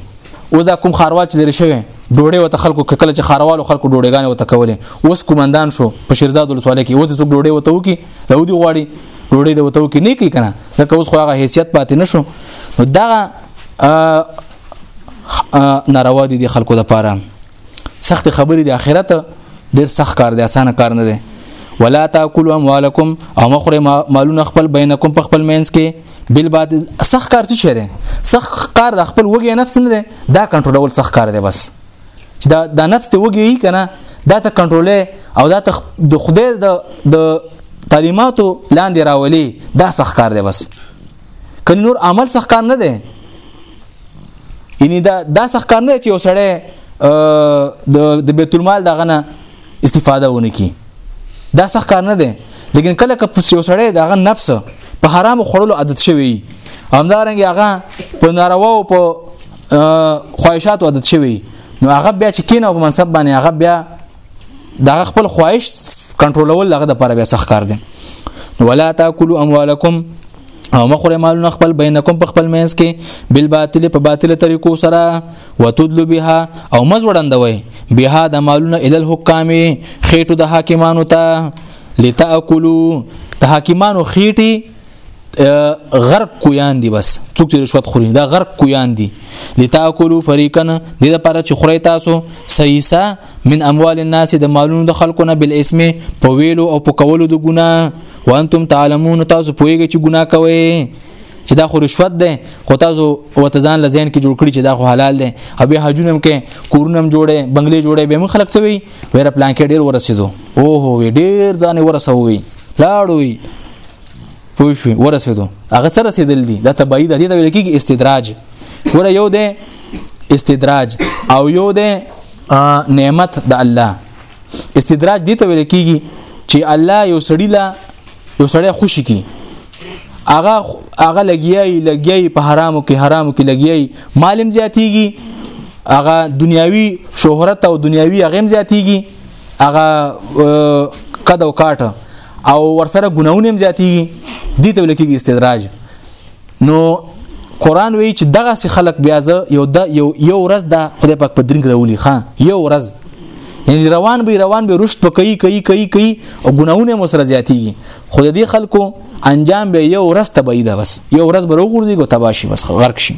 اوس دا کوم خاروال چې لري شوی ډوډۍ وته خلکو کله چې خاروالو خلکو ډوډېګان وته کولې اوس کومندان شو په شیرزاد ولسوالۍ کې اوس څوک ډوډۍ وته وکي لو دی غواړي ډوډۍ د وته وکي نه کوي کنه ځکه اوس خو هغه حیثیت پاتې نشو نو دا ناروا دي د خلکو لپاره سخت خبرې د آخرت ډیر سخت کار دی اسانه کار نه دی ولا تاكلوا اموالکم او مخره مالونه خپل بینکم په خپل مینس کې بل بعد سخت کار څه چیرې سخت کار د خپل وګي نفس نه دی دا کنټرول سخت کار دی بس چې دا د نفس ته وګي کنه دا ته کنټرولې او دا ته د خدای د تعلیماتو لاندې راولي دا سخت کار دی بس کني نور عمل سخکار نه دی یعنی دا دا سخکار نه چې وسړی د د بیت المال دغه نه استفاده ونه کی دا سخکار نه دی لیکن کله که وسړی دغه نفس په حرام خورلو عادت شوی همدارنګ هغه په ناروا او په خواهشاتو عادت شوی نو هغه بیا چې کینه او منصب باندې هغه بیا دا خپل خواهش کنټرولول لغه د پر بیا سخت کار دی ولا تاکلوا اموالکم او مخره مالونه خپل بینکم په خپل مینس کې بل باطل په باطل طریقو سره وتدل بها او مز وړندوي بها د مالونه ال الحکام خېټو د حاکمانو ته لتاکلوا د حاکمانو خېټي غرق کویان دي بس څوک چې رشوت خوري دا غرق کویان دي لتاکلوا فريقا د دې لپاره چې خوري تاسو سيسا من اموال الناس د مالونو د خلکو نه بل اسم په ویلو او په کولو د ګنا وانتم تعلمون تاسو پوهیږئ چې ګنا کوي چې دا خو رشوت ده خو تاسو وتزان لزین کې جوړ کړی چې دا خو حلال ده او به حجونم کې کورنم جوړه بنگلې جوړه به مون خلک سوي ویره پلان کې ډیر ورسېدو اوه ډیر ځان ورسوي لاړوي پوه شو ورسېدو هغه سره رسیدل دي دا تبعید دي دا ویل کېږي استدراج ور یو دی استدراج او یو دی نعمت د الله استدراج دي ته ویل کېږي چې الله یو سړی لا یو سړی خوشي کی هغه هغه لګیای لګیای په حرامو کې حرامو کې لګیای مالم زیاتیږي هغه دنیاوی شهرت او دنیاوی هغه زیاتیږي هغه قد او کاټه او ورسره ګناونه هم زیاتیږي دي ته لکېږي استدراج نو قران وی چې دغه سي خلق بیا زه یو د یو یو ورځ دا خدای پاک په درنګ راولي ښا یو ورځ یعنی روان به روان به رشد په کوي کوي کوي کوي او ګناونه مو سره زیاتیږي خو د دې خلکو انجام به یو ورځ تبعیده بس یو ورځ به وګورځي کو تباشي بس غرق شي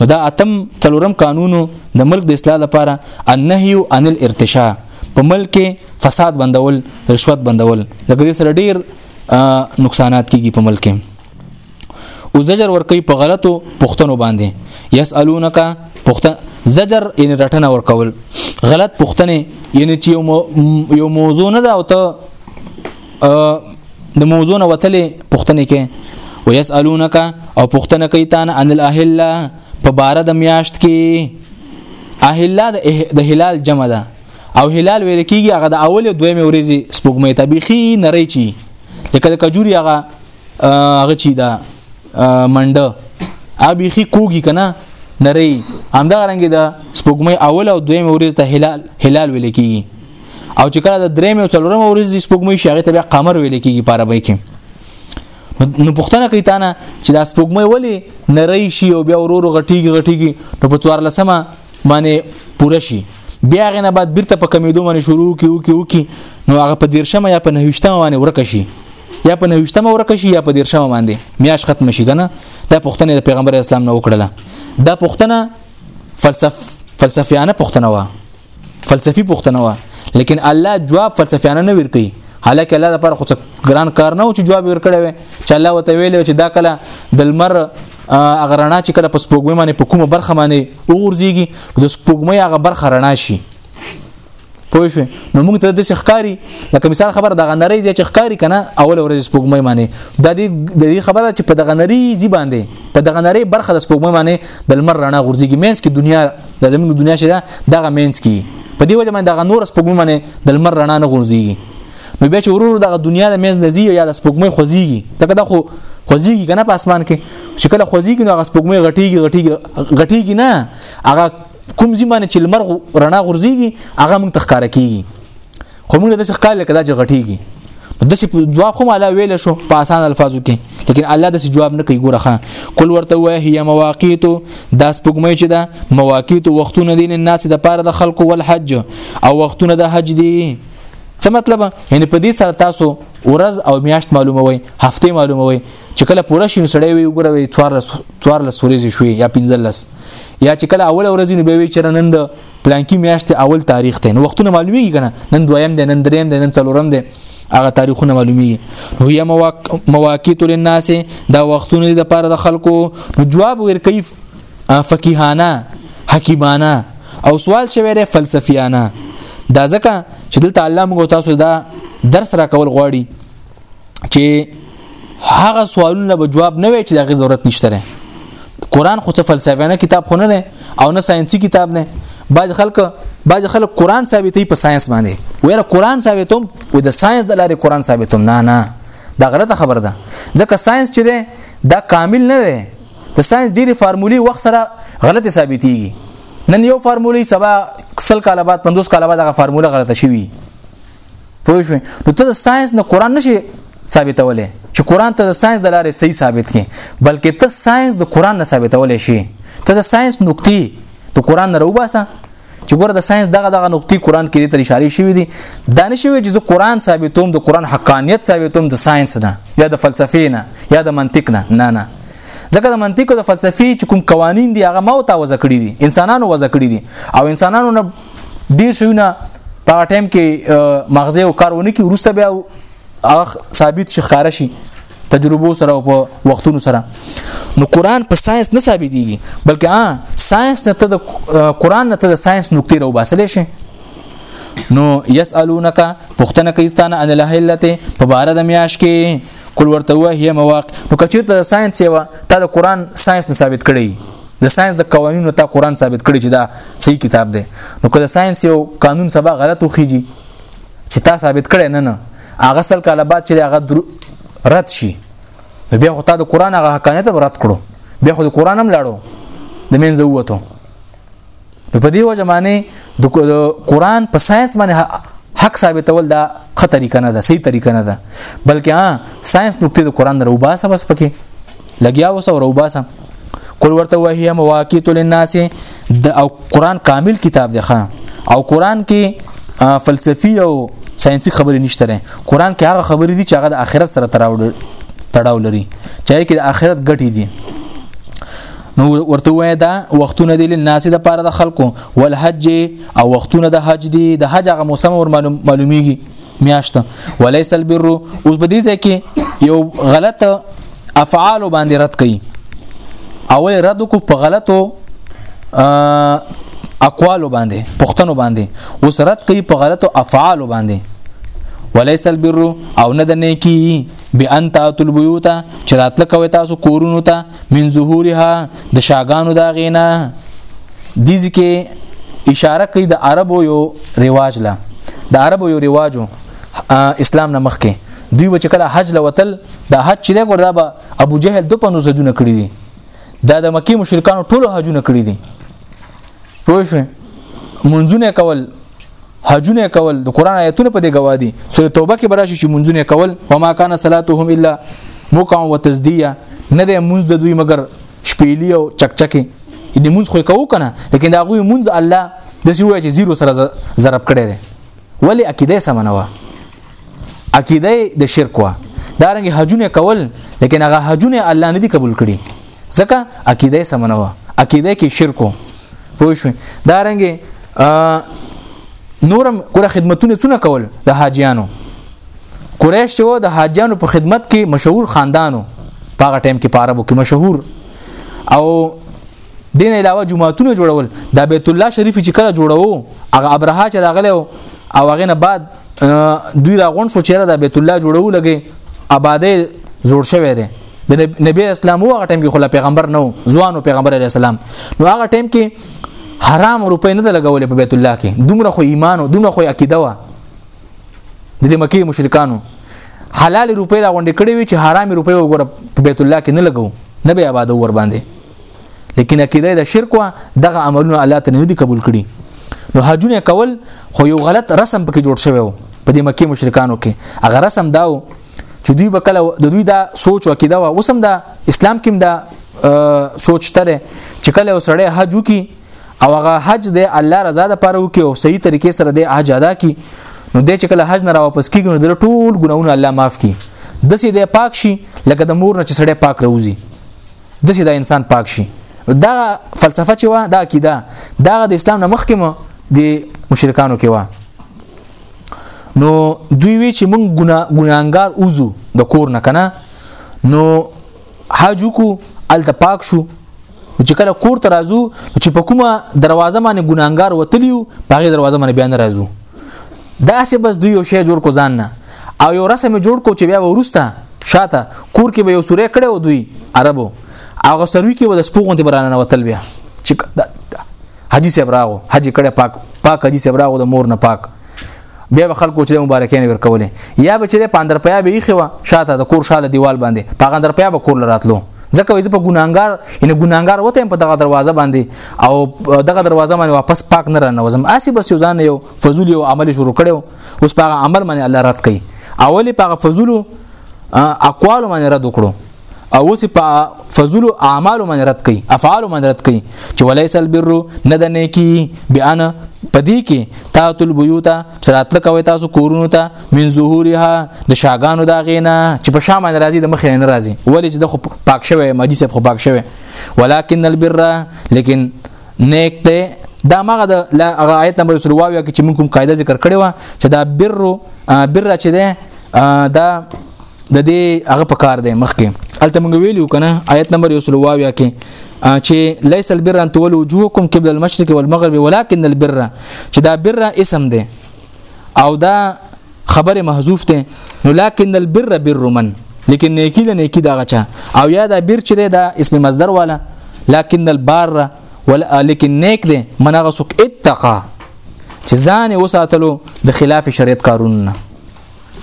نو دا اتم څلورم قانون د ملک د اصلاح لپاره النهي عن الارتشاء په ملک فساد بندول رشوت بندول لکه دې سره ډیر نقصانات کیږي په ملک او زجر ورکوي په غلطو پښتنو باندې یسالونک پښتن زجر ان رټنه ورکول غلط پښتنه یعنی چې یو موضوع نه ده او ته د موضوع نه وتلې پښتنې کې ويسالونک او پښتنه کوي تان ان الاهله په بار د میاشت کې اهله د هلال جمع ده او هلال ویل کیږي هغه د اول او دویم ورځې سپوږمۍ ته بيخي نری چی لکه د کجوري هغه هغه چی دا منډه ا بيخي کوږي کنه نری همدا رنګ د سپوږمۍ اول او دویم ورځ ته هلال هلال ویل کیږي او چې کله د درې مې څلورم ورځ د سپوږمۍ شي هغه ته بیا قمر ویل کېږي په عربی کې نو پښتنه کوي تانه چې د سپوږمۍ ولی نری شي او بیا ورور غټیږي غټیږي نو په څوار لسمه باندې پوره شي بیا غنه بعد بیرته په کمیدو باندې شروع کیو کیو کی نو هغه په دیرشمه یا په نهوشتمه باندې ورک شي یا په نهوشتمه ورک شي یا په دیرشمه باندې میاش ختم شي کنه دا پښتنه د پیغمبر اسلام نه وکړه دا پښتنه فلسف فلسفیانه پښتنه و فلسفي پوښتنه و لیکن الله جواب فلسفیانه نه ورکي حالکه الله لپاره خو ګران کار نه و چې جواب ورکړي وي چې الله وته ویل چې دا کله د لمر هغه رڼا چې کله په سپوږمۍ باندې په کومه برخه باندې وغورځيږي د سپوږمۍ هغه برخه رڼا شي پوه شو نو موږ ته د ښکاری لکه مثال خبر د غنری زی چې ښکاری کنه اول ورځ سپوږمۍ باندې د دې د دې خبره چې په د غنری زی باندې په د غنری برخه د سپوږمۍ باندې د لمر رڼا غورځيږي مینس کې دنیا دا زموږ دنیا چې دا دغه مینس کی په دې وجه باندې دغه نور سپوږمۍ باندې د لمر رڼا نه غورځيږي نو بیا چې ورور دغه دنیا د مینس نزي یا د سپوږمۍ خوځيږي دا دا خو خوځيږي کنه په اسمان کې چې کله خوځيږي نو هغه سپوږمۍ غټيږي غټيږي غټيږي نه هغه کوم ځمانه چې لمر رڼا غورځيږي هغه موږ تخکاره کیږي خو موږ داسې ښکار لکه دا چې غټيږي داسې دعا خو مالا ویل شو په اسان الفاظو کې لیکن الله داسې جواب نه کوي ګوره خان کول ورته وای هي مواقیت دا سپګمې چې دا مواقیت وختونه دي الناس د پاره د خلکو ول حج او وختونه د حج دي څه مطلب یعنی په دې سره تاسو ورځ او میاشت معلوموي هفته معلوموي چې کله پوره شین سړی وي وګوروي 14 14 ورځې شوي یا 15 یا چې کله اول ورځې نو به وي چې نن د پلانکی میاشت اول تاریخ ته نو وختونه معلومیږي کنه نن دویم دی نن دریم دی نن څلورم دی هغه تاریخونه معلومیږي نو یا مواقیت للناس دا وختونه د پاره د خلکو نو جواب ورکوي فقیهانه حکیمانه او سوال شوی دی فلسفیانه دا ځکه چې دلته الله موږ تاسو دا درس را کول غواړي چې هغه سوالونه به جواب نه وي چې دغه ضرورت نشته قرآن خو څه فلسفیانه کتاب خو نه دی او نه ساينسي کتاب نه بعض خلک بعض خلک قرآن ثابتې په ساينس باندې ویره قرآن ثابتوم و د ساينس د لارې قرآن ثابتوم نه نه دا غلطه خبره ده ځکه ساينس چې دی دا کامل نه دی د ساينس ډېری فارمولي وخت سره غلطه ثابتېږي نن یو فارمولي سبا سل کاله بعد 50 کاله بعد هغه فارموله غلطه شوي پوه شو نو ته د ساينس نه قران نشي ثابتولې چې قران ته د ساينس د لارې صحیح ثابت کړي بلکې ته ساينس د قران نه ثابتولې شي ته د ساينس نقطې د قران نه روباسه چې ګوره د ساينس دغه دغه نقطې قران کې تر اشاره شوې دي دا نه شوی چې زه قران ثابتوم د قران حقانيت ثابتوم د ساينس نه یا د فلسفې نه یا د منطق نه نه نه ځکه د منطق او د فلسفي چې کوم قوانين دي هغه ما او تا وځ کړی دي انسانانو وځ کړی دي او انسانانو نه ډیر شونه په ټایم کې مغزه او کارونه کې ورسته بیا هغه ثابت شخاره شي تجربو سره او په وختونو سره نو قران په ساينس نه ثابتيږي بلکې ها ساينس نه ته د قران نه ته د ساينس نقطې راو باسل شي نو يسالونک پښتنه کوي ستانه ان الهلته په بار د میاش کې قل ورته وهي مواقع نو کچیرته د ساينس یو تا د قران ساينس نه ثابت کړي د ساينس د قوانینو ته قران ثابت کړي چې دا صحیح کتاب دی نو که د ساينس یو قانون سبا غلط وخیږي چې تا ثابت کړي نه نه هغه سل کاله بعد چې هغه در... رد شي نو بیا خو تا د قران هغه حقانیت رد کړو بیا خو د قران هم لاړو د منځه وته نو په دې وجه باندې د قران په ساينس باندې حق ثابتول دا ښه طریقه نه ده صحیح طریقه نه ده بلکې ها ساينس نقطې د قران درو باسه بس پکې لګیا وس او رو باسه کول ورته وهي مواقیت للناس د او قران کامل کتاب دی ښا او قران کې فلسفي او ساينسي خبرې نشته قران کې هغه خبرې دي چې هغه د آخرت سره تړاو لري چې کې د آخرت ګټې دي نو ورته وای دا وختونه دي لناس د پاره د خلکو ول حج او وختونه د حج دي د حج هغه موسم ور معلومیږي میاشت وليس البر اوس په دې ځای کې یو غلط افعال باندې رد کړي اول رد کو په غلطو اقوال باندې پښتنو باندې اوس رد کړي په غلطو افعال باندې وليس البر او نه د نیکی بان تاتل بیوت چې راتل کوي تاسو کورونو ته من ظهورها د شاګانو دا غینا دي ځکه اشاره کوي د عربو یو رواج لا د عربو یو رواجو اسلام نه مخکې دوی به کله حج لوتل د حج چې لګور دا به ابو جهل دو پنځه سجونه کړی دي دا د مکی مشرکان ټولو حجونه کړی دي پوه شو منځونه کول حجونه کول د قران آیتونه په دې گواهی سوره توبه کې براشي چې منځونه کول وما کان صلاتهم الا مقام وتسدیه نه د منځ د دوی مگر شپېلی او چکچکه دې منځ خو کو کنه لیکن دا غوي منځ الله د سی وای چې زیرو سره ضرب کړي دي ولی عقیده سم نه و عقیده د شرک و دا رنګ حجونه کول لیکن هغه حجونه الله نه دی قبول کړي ځکه عقیده سم نه و عقیده کې شرک و پوه شو دا رنګ نورم کړه خدمتونه څونه کول د حاجیانو قریش چې و د حاجیانو په خدمت کې مشهور خاندانو په هغه ټیم کې په عربو کې مشهور او دین علاوه جمعهتون جوړول د بیت الله شریف چې کله جوړو هغه ابرها چې راغله او هغه نه بعد دوی راغون شو چې د بیت الله جوړو لګي آبادې جوړ شوی دی د نبی اسلام هغه ټیم کې خلا پیغمبر نو ځوانو پیغمبر علی السلام نو هغه ټیم کې حرام روپې نه لګولې په بیت الله کې دومره خو ایمان او دومره خو عقیده و د مکه مشرکانو حلال روپې راغونډې کړې وي چې حرام روپې وګوره په بیت الله کې نه لګو نه به آباد ور باندې لیکن عقیده د شرک وا دغه عملونه الله ته نه دي قبول کړي نو حجونه کول خو یو غلط رسم پکې جوړ شوی وو په دې مکه مشرکانو کې هغه رسم داو چې دوی به کله د دوی دا سوچ او عقیده وا اوسم دا اسلام کې دا سوچ تر چې کله وسړی حج وکي او هغه حج د الله رضا د پاره وکي او صحیح طریقې سره د حج ادا کی نو د چې کله حج نه را واپس کیږي نو د ټول ګناونه الله معاف کی د سې د پاک شي لکه د مور نه چې سړی پاک روزي د سې دا انسان پاک شي دا فلسفه چې و دا عقیده دا د اسلام نه مخکې مو د مشرکانو کې و نو دوی وی چې مونږ ګنا ګناګار اوزو د کور نه کنه نو حج کو ال ته پاک شو چې کله کور ته راځو چې په کومه دروازه باندې ګناګار وتلیو په هغه دروازه باندې بیا نه راځو داسې بس دوی یو شی جوړ کو ځان نه او یو رسم جوړ کو چې بیا ورسته شاته کور کې به یو سورې کړي و دوی عربو هغه سروي کې و د سپوغون ته برانه وتل بیا چې حاجی صاحب راغو حاجی کړه پاک پاک حاجی صاحب راغو د مور نه پاک بیا به خلکو چې مبارکین ورکولې یا به چې 15 پیا به یې خو شاته د کور شاله دیوال باندې 15 پیا به کور لراتلو ځکه وایي په ګناګار ان ګناګار وته په دغه دروازه باندې او دغه دروازه باندې واپس پاک نه رانوزم اسی بس یو ځان یو فضول یو عمل شروع کړو اوس په عمل باندې الله رات کوي اولی په فضول اقوال باندې رد وکړو او اوس په فضل اعمال باندې رد کړي افعال باندې رد کړي چې وليس البر نه د نیکی بیان پدې کې تاتل بيوتا چراتل کوي تاسو کورونو ته من ظهورها د شاګانو دا غینا چې په شام باندې راځي د مخې نه راځي ولې چې د خو پاک شوی ماجی صاحب خو پاک شوی ولکن البر لیکن نیک ته دا مغه د هغه آیت نمبر سره واویا چې موږ کوم قاعده ذکر کړې و چې دا بر بر چې ده دا د دې هغه په کار دی مخکې الته موږ ویلو کنه آیت نمبر یو سل واویا کې چې ليس البر ان تولوا وجوهكم قبل المشرق والمغرب ولكن البر چې دا بر اسم دی او دا خبره محذوف ده نو لکن البر بر من لیکن نیکی ده نیکی دا غچا او یا دا بیر چې دا اسم مصدر والا لکن البار ولا لیکن نیک ده من هغه څوک اتقا چې ځان وساتلو د خلاف شریعت کارونه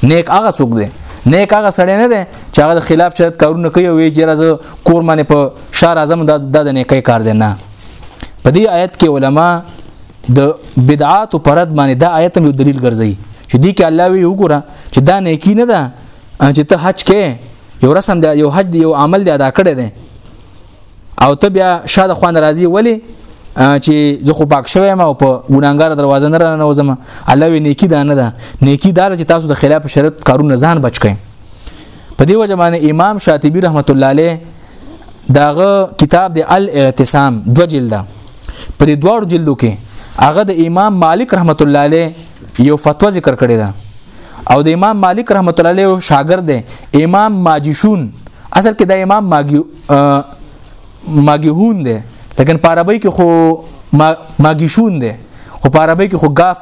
نیک هغه څوک ده نیک هغه سړی نه ده چې هغه د خلاف شریعت کارونه کوي وی چې راځه کور باندې په شهر اعظم د د نیکي کار دی نه په دې آیت کې علما د بدعات پر رد باندې دا آیت یو دلیل ګرځي چې دې کې الله وی وګوره چې دا نیکی نه ده چې ته حج کې یو رسم دی یو حج دی یو عمل دی ادا کړی دی او ته بیا شاده خوان راضي ولی چې زه خو پاک شوم او په ګناګار دروازه نه رانه وزم الله وی نیکی دا نه ده نیکی دا چې تاسو د خلاف شرط کارونه ځان بچ کړئ په دې وجه باندې امام شاطبی رحمت الله علیه داغه کتاب دی الاعتصام دو جلده په دې دوه جلدو کې هغه د امام مالک رحمت الله علیه یو فتوا ذکر کړی ده او د امام مالک رحمت الله علیه شاګرد دی امام ماجشون اصل کې د امام ماګیو ماګیهون دی لیکن په عربی کې خو ماګیشون دی خو په عربی کې خو غاف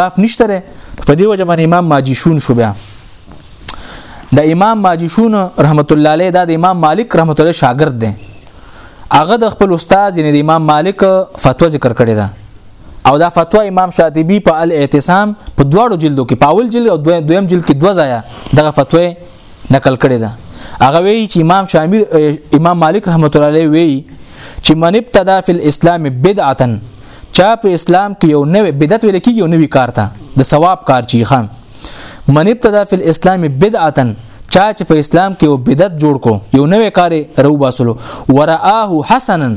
غاف نشته په دې وجه باندې امام ماجشون شو بیا د امام ماجشون رحمت الله علیه دا د امام مالک رحمت الله شاګرد دی هغه د خپل استاد یعنی د امام مالک فتوا ذکر کړی ده او دا فتوا امام شاطبی په الاعتصام په دواړو جلدو کې پاول جلد او دویم جلد کې دوه ځایه دغه فتوا نقل کړی ده هغه وی چې امام شامل امام مالک رحمت الله علیه وی چې من ابتدا فی الاسلام بدعه چا په اسلام کې یو نوې بدعت ویل کېږي یو نوې کار ته د ثواب کار چی خان من ابتدا فی الاسلام بدعه چا چې په اسلام کې یو بدعت جوړ کو یو نوې کار رو باسلو ورآه حسنا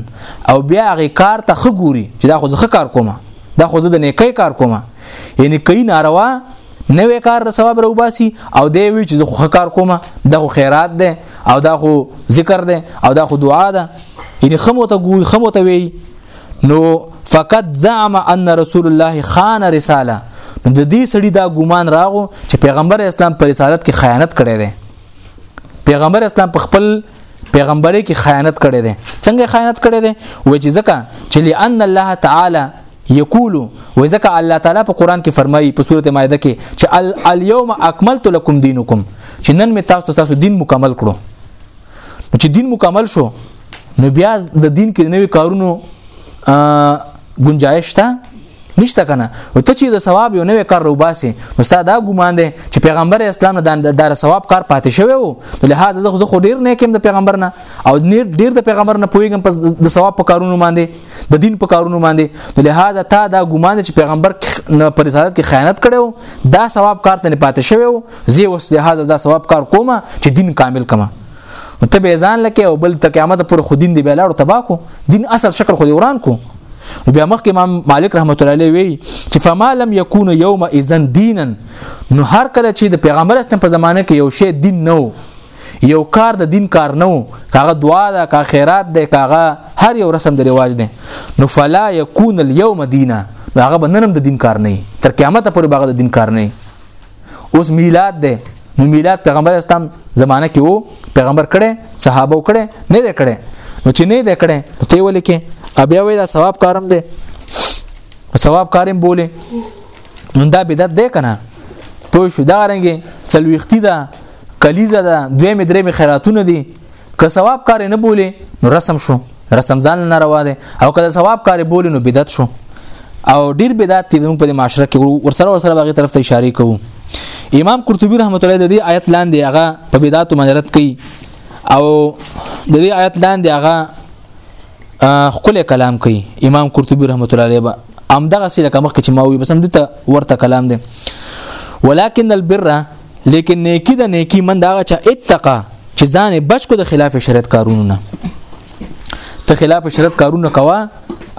او بیا هغه کار ته خګوري چې دا خو زه کار کوم دا خو زه د نیکي کار کوم یعنی کین ناروا نوې کار د ثواب رو باسي او دی وی چې زه خو کار کوم دا خو خیرات ده او دا خو ذکر ده او دا خو دعا ده یعنی خمو ته ګوري خمو ته وی نو فقط زعم ان رسول الله خان رساله نو د دې سړي دا ګومان راغو چې پیغمبر اسلام پر رسالت کې خیانت کړی دی پیغمبر اسلام په خپل پیغمبري کې خیانت کړی دی څنګه خیانت کړی دی و چې ځکه چې لئن الله تعالی یقول و ځکه الله تعالی په قران کې فرمایي په سورته مائده کې چې الیوم اکملت لکم دینکم چې نن می تاسو تاسو دین مکمل کړو چې دین مکمل شو نو بیا د دین کې نوې کارونو گنجائش ته نشته کنه او ته چې د ثواب یو نوې کار روباسي نو ستا دا ګومان دی چې پیغمبر اسلام نه د ثواب کار پاتې شوی وو لهدا زه خو ډیر نه کوم د پیغمبر نه او ډیر د پیغمبر نه پویګم پس د ثواب په کارونو باندې د دین په کارونو باندې نو لهدا تا دا ګومان چې پیغمبر پر رسالت کې خیانت کړو دا ثواب کار ته نه پاتې شوی وو زه اوس لهدا دا ثواب کار کوم چې دین کامل کما نو ته به ځان لکه او بل ته قیامت پر خو دین دی به لاړو تبا کو دین اصل شکل خو دی وران کو بیا مخکې امام مالک رحمت الله علیه وی چې فما لم یکون یوم اذن دینا نو هر کله چې د پیغمبر اسلام په زمانه کې یو شی دین نه یو کار د دین کار نه کاغه دعا ده کا خیرات ده کاغه هر یو رسم د رواج ده نو فلا یکون اليوم دینا هغه بننم د دین کار نه تر قیامت پورې باغ د دین کار نه اوس میلاد دی نو میلاد پیغمبر اسلام زمانه کې وو پیغمبر کړي صحابه کړي نه دی کړي نو چې نه دی کړي ته ولې کې بیا وې دا ثواب کارم دی ثواب کارم بوله نو دا بدعت دی کنه پوه شو دا رنګي چلويختی ده کلیزه ده دوی مې درې مې خیراتونه دي که ثواب کار نه بولی نو رسم شو رسم ځان نه روا دی او که ثواب کار بولی نو بدعت شو او ډیر بدعت دی موږ په معاشره کې ورسره ورسره باغی طرف ته اشاره کوو امام قرطبي رحمت الله د دې آیت لاندې هغه په بدعت مجرد کوي او د دې آیت لاندې هغه خپل کلام کوي امام قرطبي رحمت الله علیه ام دغه سره کوم چې ما وي بس هم دته ورته کلام دی ولكن البر لیکن نیکی د نیکی من دا چا اتقا چې ځان بچ کو د خلاف شریعت کارونو نه ته خلاف شریعت کارونه کوا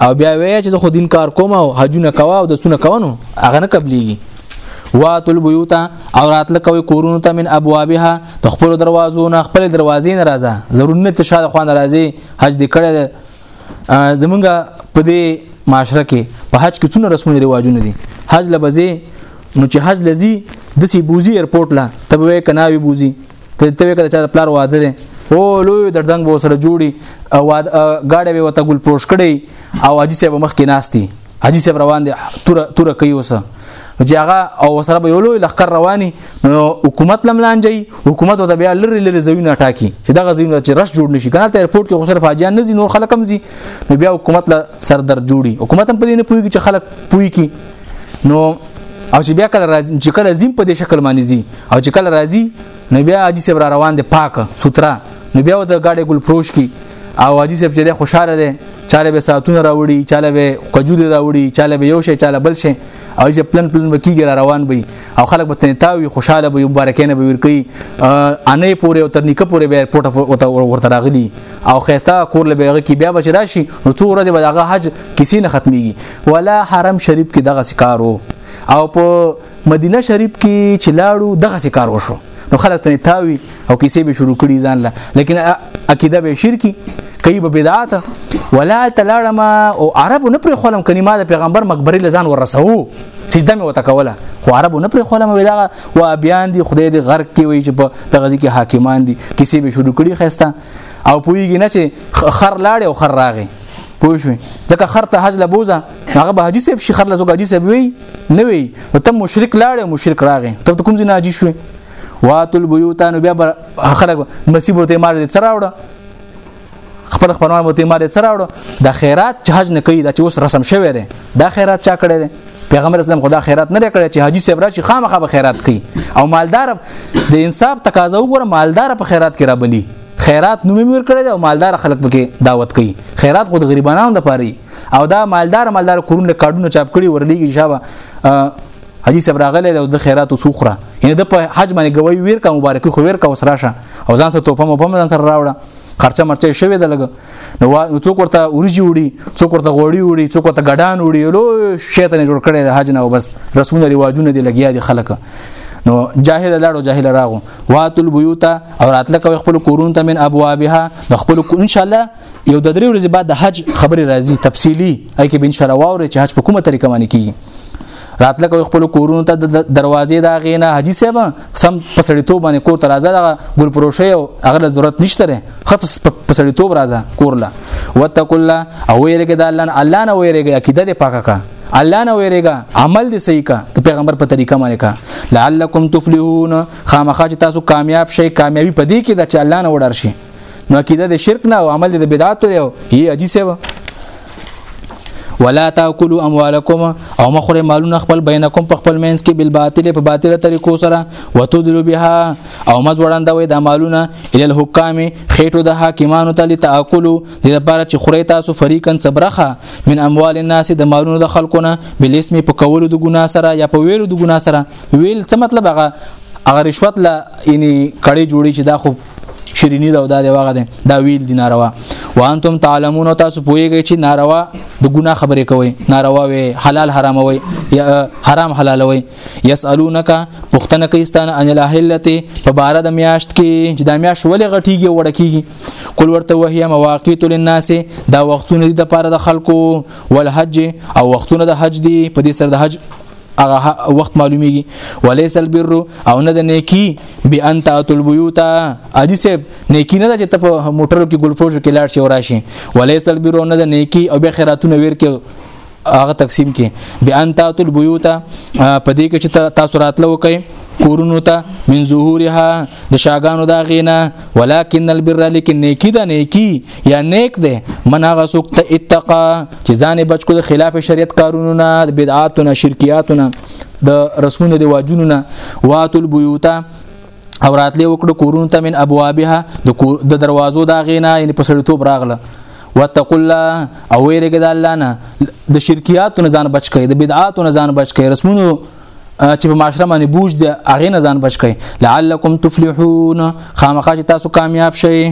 او بیا وایي چې خو دین کار کوم او حجونه کوا او د سونه کوونو هغه نه قبليږي واتل بیوت او راتل کوي کورونو ته من ابوابها د خپل دروازو نه خپل دروازې نه راځه ضرور نه تشاله خوان راځي حج دې کړه زمونږ په دې معاشره کې په حج کې څونه رسمونه رواجونه دي حج لبزي نو چې حج لذي د سی بوزي ایرپورټ لا ته به کنا وی بوزي ته ته کله چې پلار واده ده او لوی دردنګ بو سره جوړي او گاډه به وته ګل پروش کړي او اجي سه مخ کې ناشتي حاجی صاحب روان دي تور تور کوي وسه چې هغه او سره به یو لوی لخر رواني نو حکومت لملانجي حکومت وته بیا لری لری زوینه ټاکي چې دغه زوینه چې رش جوړ نشي کنه ته ایرپورټ کې خو صرف حاجیان نه زی نور خلک هم زی نو بیا حکومت له سردر جوړي حکومت هم په دې نه پوي چې خلک پوي کی نو او چې بیا کله راځي چې کله زم په دې شکل باندې زی او چې کله راځي نو بیا حاجی صاحب را روان دي پاک سوترا نو بیا د گاډي ګل فروش کی او حاجی صاحب چې خوشاله دی چاله به ساتونه راوړي چاله به کجوري راوړي چاله به یو شي چاله بل شي او چې پلن پلن وکیږي را روان وي او خلک به تنه تاوي خوشاله به مبارکانه به ورکي انې پورې او ترنیکه پورې به پټه پورته ورته راغلي او خيستا کور له بیغه کې بیا بچ راشي نو څو ورځې به دغه حج کسی نه ختميږي ولا حرم شریف کې دغه سکارو او په مدینه شریف کې چې لاړو دغه سکار وشو نو خلک ته تاوي او کیسې به شروع کړي ځان له لیکن عقیده به شرکی کوي به بدعت ولا تلاړم او عرب نه پر خلم کني ما د پیغمبر مقبره لزان ورسو سجده مې وته کوله خو عرب نه پر خلم وي دا و بیان دي خدای دې غرق کې وي چې په دغه کې حاکمان دي کیسې به شروع کړي خسته او پویږي نه چې خر لاړ او خر راغی پوه شو ځکه خر ته حج لبوزه هغه به حاجی صاحب شي خرله زو حاجی صاحب وی نه وی نو ته مشرک لاړې مشرک راغې ته کوم ځای نه حاجی شوې واتل بیوتانو بیا خلک مسیب ورته مار دې سره وړه خپل خپلوان ورته مار دې سره وړه د خیرات چې حج نه کوي دا چې اوس رسم شوی دی دا خیرات چا کړی دی پیغمبر اسلام خدا خیرات نه کړی چې حاجی صاحب راشي خامخا به خیرات کوي او مالدار د انصاف تقاضا وګوره مالدار په خیرات کې رابلی خیرات نومې ور کړی او مالدار خلک پکې دعوت کوي خیرات خود غریبانو لپاره او دا مالدار مالدار کورونه کارډونه چاپ کړي ورلېږي شابه حاجی صاحب راغله د د خیرات او سوخره یعنی د په حج باندې گوي ویر کا مبارکي خو ویر کا وسره شه او ځان سره توپه مو په ځان سره راوړه خرچه مرچه شوی د لګ نو نو څوک ورته اورجی وړي څوک ورته غوړي وړي څوک ورته ګډان وړي لو شیطان جوړ کړي د حج نه او بس رسمونه ریواجونه دی لګیا دي خلک نو جاهل لاړو جاهل راغو واتل بیوتا او راتل کوي خپل کورون ته من ابوابها د خپل ان شاء الله یو د درې ورځې بعد د حج خبرې راځي تفصیلی اې کې به ان شاء الله واوري چې حج په کومه طریقه باندې کیږي راتله کوي خپل کورونو ته د دروازې دا غینه حاجی صاحب سم پسړیتو باندې کور ته راځه دا ګل پروشه او هغه ضرورت نشته ره خفص پسړیتو راځه کور لا وتق الله او ویریګه د الله الله نه ویریګه عقیده دې پاکه کا الله نه ویریګه عمل دې صحیح کا د پیغمبر په طریقه باندې کا لعلکم تفلحون خامخا چې تاسو کامیاب شئ کامیابی پدې کې د چې الله نه وډار شي نو عقیده د شرک نه او عمل د بدعت لري او هي اجي سیوا ولا تاكلوا اموالكم او مخره مالونه خپل بینکم په خپل مینس کې بل باطل په باطل طریقو سره وتدلوا بها او مز وړاندوي د مالونه ال الحکام خېټو د حاکمانو ته لتاكلوا د لپاره چې خوري تاسو فریقن صبرخه من اموال الناس د مالونو د خلقونه بل اسم په کولو د ګنا سره یا په ویلو د ګنا سره ویل څه مطلب هغه هغه رشوت لا یعنی کړي جوړي چې دا خو شیرینی دا دا دی واغه دی دا ویل دی ناروا وانتم تعلمون تاسو پوهیږئ چې ناروا د ګناه خبرې کوي ناروا وي حلال حرام وي حرام حلال وي يسالونک پختنه کیستان ان الاهلته په بار د میاشت کې چې د میاشت ولې غټیږي وړکیږي کول ورته وهیا مواقیت للناس دا وختونه دي د پاره د خلکو والحج او وختونه د حج دي په دې سره د حج هغه وخت معلومیږي وليس البر او نه د نیکی به انت اتل بيوت اجي سه نیکی نه چې ته په موټرو کې ګلفوز کې لاړ شي او راشي وليس البر او نه د نیکی او به خیراتونه ور کې هغه تقسیم کې به انت اتل بيوت په دې کې چې تاسو راتلو کوي کورونو ته من ظهورها د شاګانو دا غینا ولکن البر لیکن نیکی دا نیکی یا نیک دی من هغه څوک ته اتقا چې ځان بچ کو د خلاف شریعت کارونو نه د بدعاتو نه شرکیاتو نه د رسمونو د واجونو نه واتل بیوتا او راتلې وکړو کورونو ته من ابوابها د دروازو دا غینا یعنی په سړیتوب راغله واتقوا الله او ویرګه د الله نه د شرکیاتو نه ځان بچ کړئ د بدعاتو نه ځان بچ کړئ رسمونو چې په معاشره باندې بوج دی هغه نه ځان بچ کړئ لعلکم تفلحون خامخا چې تاسو کامیاب شئ